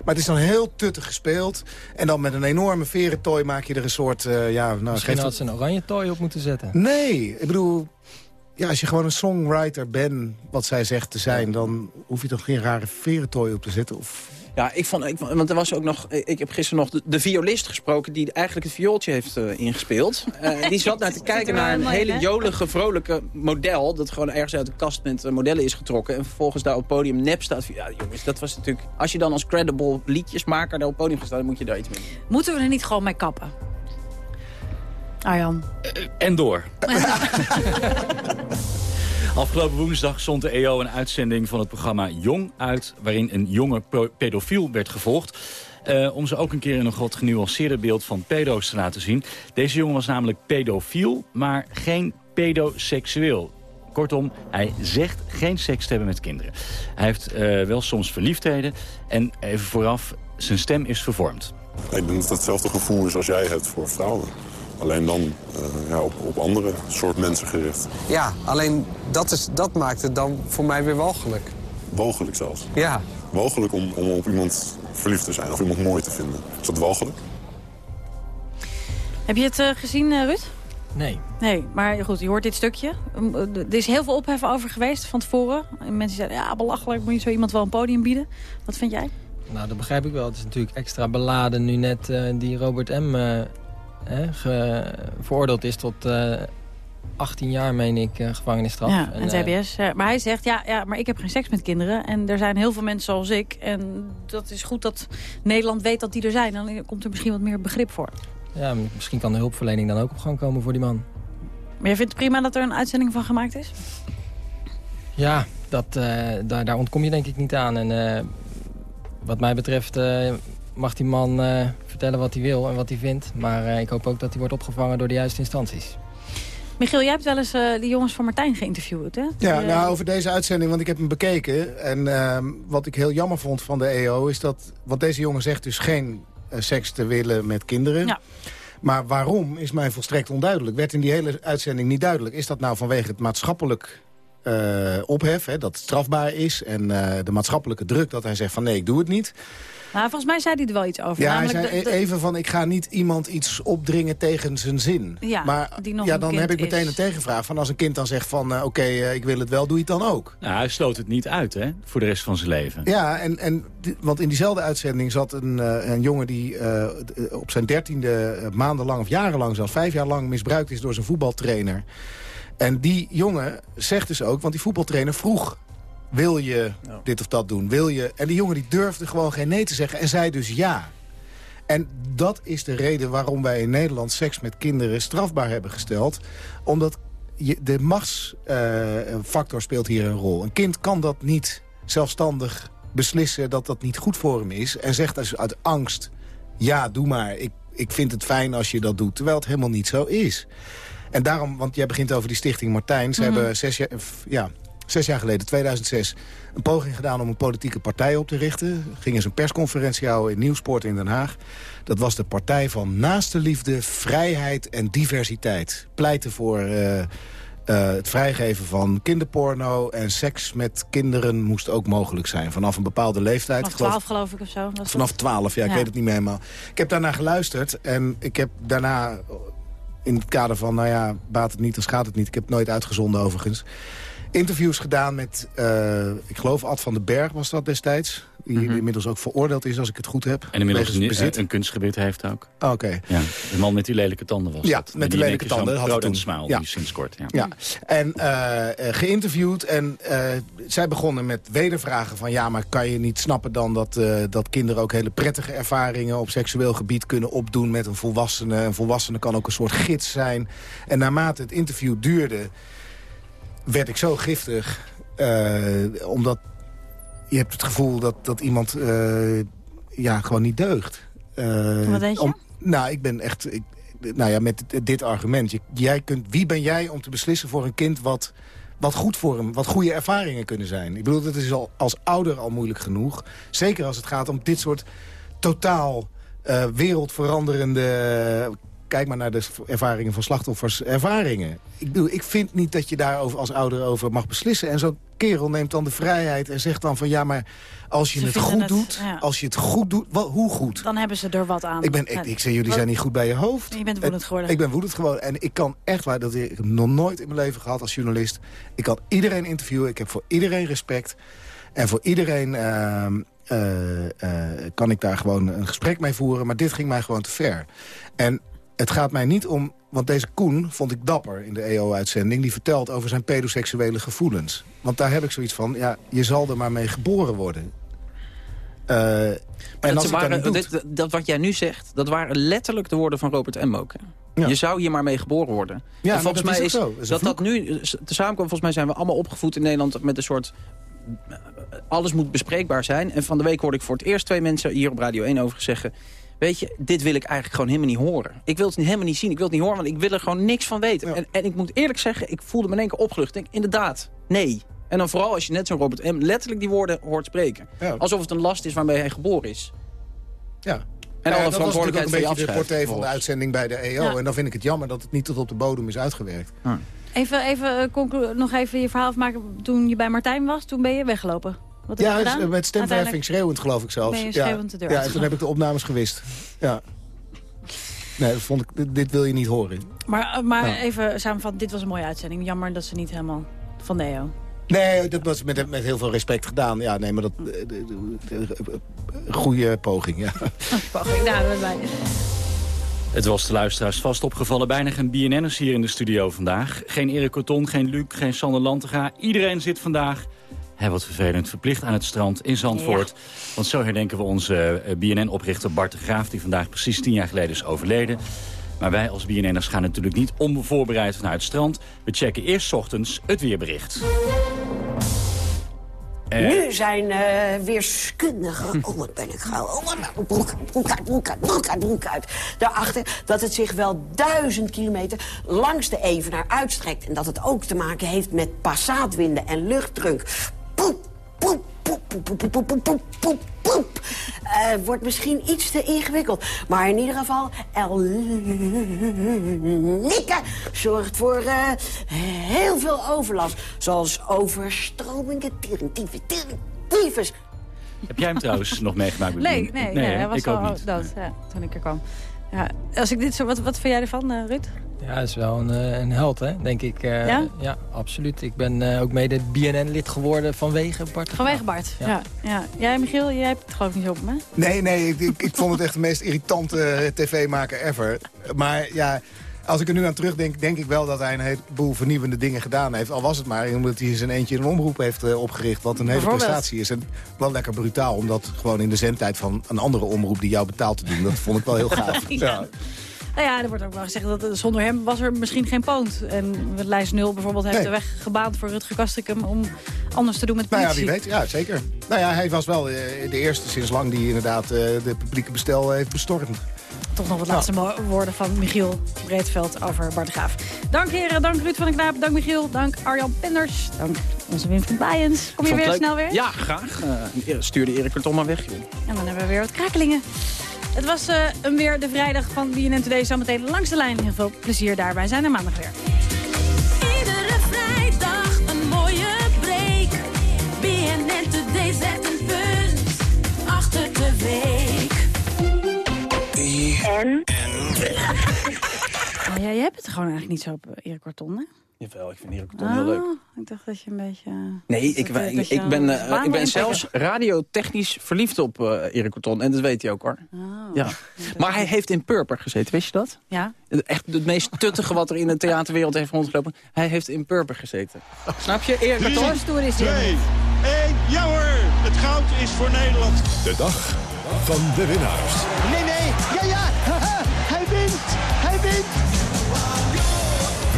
Maar het is dan heel tuttig gespeeld. En dan met een enorme verentooi maak je er een soort... eh, ja, nou, Misschien geeft had ze een oranje tooi op moeten zetten. Nee, ik bedoel... Ja, als je gewoon een songwriter bent, wat zij zegt te zijn... dan hoef je toch geen rare verentooi op te zetten? Of... Ja, ik vond, ik, want er was ook nog, ik heb gisteren nog de, de violist gesproken die eigenlijk het viooltje heeft eh, ingespeeld. Eh, die zat naar te kijken naar een mooi hele hè? jolige, vrolijke model. Dat gewoon ergens uit de kast met eh, modellen is getrokken. En vervolgens daar op het podium nep staat. Ja, jongens, dat was natuurlijk... Als je dan als credible liedjesmaker daar op het podium gaat staan, dan moet je daar iets mee doen. Moeten we er niet gewoon mee kappen? Arjan. En door. Afgelopen woensdag zond de EO een uitzending van het programma Jong uit... waarin een jonge pedofiel werd gevolgd. eh, om ze ook een keer in een wat genuanceerder beeld van pedo's te laten zien. Deze jongen was namelijk pedofiel, maar geen pedoseksueel. Kortom, hij zegt geen seks te hebben met kinderen. Hij heeft eh, wel soms verliefdheden en even vooraf, zijn stem is vervormd. Ik denk dat het hetzelfde gevoel is als jij hebt voor vrouwen. Alleen dan eh, ja, op, op andere soort mensen gericht. Ja, alleen dat, is, dat maakt het dan voor mij weer walgelijk. Walgelijk zelfs. Ja. Walgelijk om, om op iemand verliefd te zijn of iemand mooi te vinden. Is dat walgelijk? Heb je het eh, gezien, eh, Ruud? Nee. Nee, maar goed, je hoort dit stukje. Um, eh, Er is heel veel ophef over geweest van tevoren. En mensen zeiden, ja, belachelijk, moet je zo iemand wel een podium bieden. Wat vind jij? Nou, dat begrijp ik wel. Het is natuurlijk extra beladen nu net eh, die Robert M. eh, hè, ge- veroordeeld is tot eh 18 jaar, meen ik, eh, gevangenisstraf. Ja, en eh, TBS. Maar hij zegt, ja, ja, maar ik heb geen seks met kinderen. En er zijn heel veel mensen zoals ik. En dat is goed dat Nederland weet dat die er zijn. Dan komt er misschien wat meer begrip voor. ja, misschien kan de hulpverlening dan ook op gang komen voor die man. Maar jij vindt het prima dat er een uitzending van gemaakt is? Ja, dat, eh, daar, daar ontkom je denk ik niet aan. En eh, wat mij betreft eh, mag die man eh, vertellen wat hij wil en wat hij vindt. Maar eh, ik hoop ook dat hij wordt opgevangen door de juiste instanties. Michiel, jij hebt wel eens eh die jongens van Martijn geïnterviewd, hè? Ja, Die, nou, over deze uitzending, want ik heb hem bekeken. En ehm, wat ik heel jammer vond van de EO is dat... Want deze jongen zegt dus geen seks te willen met kinderen. Ja. Maar waarom is mij volstrekt onduidelijk. Werd in die hele uitzending niet duidelijk. Is dat nou vanwege het maatschappelijk eh, ophef, hè, dat het strafbaar is... en eh, de maatschappelijke druk dat hij zegt van nee, ik doe het niet... Nou, volgens mij zei hij er wel iets over. Ja, hij zei de- de- even van, ik ga niet iemand iets opdringen tegen zijn zin. Ja, maar die nog ja, dan heb ik meteen is. een tegenvraag. Van als een kind dan zegt van, eh, oké, ik wil het wel, doe je het dan ook? Nou, hij sloot het niet uit, hè, voor de rest van zijn leven. Ja, en, en, want in diezelfde uitzending zat een, eh, een jongen die op zijn dertiende maandenlang of jarenlang zelfs, vijf jaar lang misbruikt is door zijn voetbaltrainer. En die jongen zegt dus ook, want die voetbaltrainer vroeg, wil je dit of dat doen? Wil je? En die jongen die durfde gewoon geen nee te zeggen en zei dus ja. En dat is de reden waarom wij in Nederland seks met kinderen strafbaar hebben gesteld. Omdat je, de machtsfactor speelt hier een rol. Een kind kan dat niet zelfstandig beslissen dat dat niet goed voor hem is. En zegt dus uit angst, ja, doe maar. Ik, ik vind het fijn als je dat doet. Terwijl het helemaal niet zo is. En daarom, want jij begint over die stichting Martijn. Ze Mhm. hebben zes jaar, ja, zes jaar geleden, 2006, een poging gedaan om een politieke partij op te richten. Gingen ze een persconferentie houden in Nieuwsport in Den Haag. Dat was de partij van naaste liefde, vrijheid en diversiteit. Pleiten voor eh, eh, het vrijgeven van kinderporno en seks met kinderen moest ook mogelijk zijn. Vanaf een bepaalde leeftijd. Vanaf Ik geloof- 12 geloof ik of zo. Vanaf het? 12, ja, ik Ja. weet het niet meer helemaal. Ik heb daarna geluisterd en ik heb daarna in het kader van... nou ja, baat het niet, dan schaadt het niet. Ik heb het nooit uitgezonden overigens. Interviews gedaan met, eh, ik geloof Ad van den Berg was dat destijds. Die inmiddels ook veroordeeld is, als ik het goed heb. En inmiddels een, bezit. een kunstgebied heeft ook. Ah, Oké. Ja, de man met die lelijke tanden was Ja, dat. met Die lelijke tanden had het toen. smaal, Ja. die sinds kort. Ja. Ja, en eh, eh, geïnterviewd. En eh, zij begonnen met wedervragen van... ja, maar kan je niet snappen dan dat, dat kinderen ook hele prettige ervaringen... op seksueel gebied kunnen opdoen met een volwassene. Een volwassene kan ook een soort gids zijn. En naarmate het interview duurde, werd ik zo giftig. omdat je hebt het gevoel dat, dat iemand eh, ja, gewoon niet deugt. Eh, Wat deed je? om- nou, ik ben echt... Ik, nou ja, met dit, argument. Je, jij kunt, wie ben jij om te beslissen voor een kind wat, wat goed voor hem, wat goede ervaringen kunnen zijn? Ik bedoel, dat is al, als ouder al moeilijk genoeg. Zeker als het gaat om dit soort totaal eh, wereldveranderende... Kijk maar naar de ervaringen van slachtoffers. Ervaringen. Ik, bedoel, ik vind niet dat je daarover als ouder over mag beslissen. En zo'n kerel neemt dan de vrijheid en zegt dan van... ja, maar als je Ze het goed het- doet, ja. als je het goed doet... Wat, hoe goed? Dan hebben ze er wat aan. Ik, ben, ik, ik zeg, jullie Wat- zijn niet goed bij je hoofd. Je bent woedend geworden. Ik ben woedend geworden. En ik kan echt waar, dat ik nog nooit in mijn leven gehad als journalist. Ik kan iedereen interviewen. Ik heb voor iedereen respect. En voor iedereen ehm, eh, eh, kan ik daar gewoon een gesprek mee voeren. Maar dit ging mij gewoon te ver. En het gaat mij niet om... Want deze Koen vond ik dapper in de EO-uitzending. Die vertelt over zijn pedoseksuele gevoelens. Want daar heb ik zoiets van... Ja, je zal er maar mee geboren worden. Eh, Maar en dat, waren, doet- wat jij nu zegt, dat waren letterlijk de woorden van Robert M. ook. Je zou hier maar mee geboren worden. Ja, En volgens mij is. Dat is dat dat nu eh, te samenkomt. Volgens mij zijn we allemaal opgevoed in Nederland met een soort... eh, Alles moet bespreekbaar zijn. En van de week hoorde ik voor het eerst twee mensen hier op Radio 1 over zeggen... Weet je, dit wil ik eigenlijk gewoon helemaal niet horen. Ik wil het helemaal niet zien, ik wil het niet horen, want ik wil er gewoon niks van weten. En, en ik moet eerlijk zeggen, ik voelde me in één keer opgelucht. Ik denk, inderdaad, nee. En dan vooral als je net zo'n Robert M. letterlijk die woorden hoort spreken. Alsof het een last is waarmee hij geboren is. Ja. En ja, alle dat was natuurlijk verantwoordelijkheid ook je een beetje de van de uitzending bij de EO. Ja. En dan vind ik het jammer dat het niet tot op de bodem is uitgewerkt. Even, even eh, nog even je verhaal afmaken. Toen je bij Martijn was, toen ben je weggelopen. Wat heb Ja, dus, eh, met stemverheffing schreeuwend geloof ik zelfs. Ben je ja. schreeuwend de deur Ja, en toen heb ik de opnames gewist. Ja. Nee, dat vond ik, dit, dit wil je niet horen. Maar, eh, maar Ja. even samenvatten, dit was een mooie uitzending. Jammer dat ze niet helemaal van de EO. Nee, dat was met, met heel veel respect gedaan. Ja, nee, maar dat... eh, de- de- de- de- goede poging, ja. Wacht, daar hebben we bij. Het was de luisteraars vast opgevallen. Bijna geen BNN'ers hier in de studio vandaag. Geen Erik Corton, geen Luc, geen Sander Lantega. Iedereen zit vandaag, hè, wat vervelend, verplicht aan het strand in Zandvoort. Want zo herdenken we onze eh, BNN-oprichter Bart de Graaf... die vandaag precies tien jaar geleden is overleden. Maar wij als BNN'ers gaan natuurlijk niet onvoorbereid naar het strand. We checken eerst 's ochtends het weerbericht. Eh, Nu zijn eh weerskundigen... Oh, wat ben ik gauw. Oh, wat- broek, broek uit, broek uit, broek uit, broek uit. Daarachter dat het zich wel duizend kilometer langs de Evenaar uitstrekt. En dat het ook te maken heeft met passaatwinden en luchtdruk. Poep, poep, poep, poep, poep, poep, poep, poep, poep, poep. Eh, wordt misschien iets te ingewikkeld. Maar in ieder geval, El Nikke zorgt voor eh, heel veel overlast. Zoals overstromingen, tyfus, tyfus. Heb jij hem trouwens nog meegemaakt? met Nee, nee, nee, hè? hij was ik ook al niet. dood ja, toen ik er kwam. Ja, als ik dit zo, wat, wat vind jij ervan, eh, Ruud? Ja, dat is wel een, eh, een held, hè, denk ik. eh, Ja? absoluut. Ik ben eh, ook mede BNN-lid geworden vanwege Bart. Vanwege. Bart. Ja. Ja. Ja, Jij, Michiel, jij hebt het geloof ik niet op hè? Nee, nee, ik, ik, ik vond het echt de meest irritante tv-maker ever. Maar ja, als ik er nu aan terugdenk, denk ik wel dat hij een heleboel vernieuwende dingen gedaan heeft. Al was het maar omdat hij in zijn eentje een omroep heeft opgericht, wat een hele prestatie is. En wel lekker brutaal, om dat gewoon in de zendtijd van een andere omroep die jou betaalt te doen. Dat vond ik wel heel gaaf. Ja. Nou ja, er wordt ook wel gezegd dat eh, zonder hem was er misschien geen poont. En Lijst Nul bijvoorbeeld heeft Nee. de weg gebaand voor Rutger Kastrikum... om anders te doen met Nou ja, politie. wie weet. Ja, zeker. Nou ja, hij was wel eh, de eerste sinds lang die inderdaad eh, de publieke bestel heeft bestormd. Toch nog wat laatste mo- woorden van Michiel Breedveld over Bart de Graaf. Dank heren, dank Ruud van den Knaap, dank Michiel, dank Arjan Penders, dank onze Wim van Bijens. Kom je weer leuk? snel weer? Ja, graag. Eh, stuur de Erik er toch maar weg, joh. En dan hebben we weer wat krakelingen. Het was eh, een weer de vrijdag van BNN Today. Zometeen langs de lijn. Heel veel plezier daarbij. Zijn er maandag weer. Iedere vrijdag een mooie break. BNN Today zet een punt achter de week. En? Ja, jij hebt het gewoon eigenlijk niet zo op eh, Erik Corton, hè? Jawel, ik vind Erik Corton heel leuk. Ah, Ik dacht dat je een beetje... Nee, ik, ik, ben, eh, ik ben zelfs radiotechnisch verliefd op eh Erik Corton. En dat weet hij ook hoor. Oh. Ja. Maar hij heeft in Purper gezeten, wist je dat? Ja. Echt het meest tuttige wat er in de theaterwereld heeft rondgelopen. Hij heeft in Purper gezeten. Snap je? Erik Corton. Stoer is hij ja hoor! Het goud is voor Nederland. De dag van de winnaars.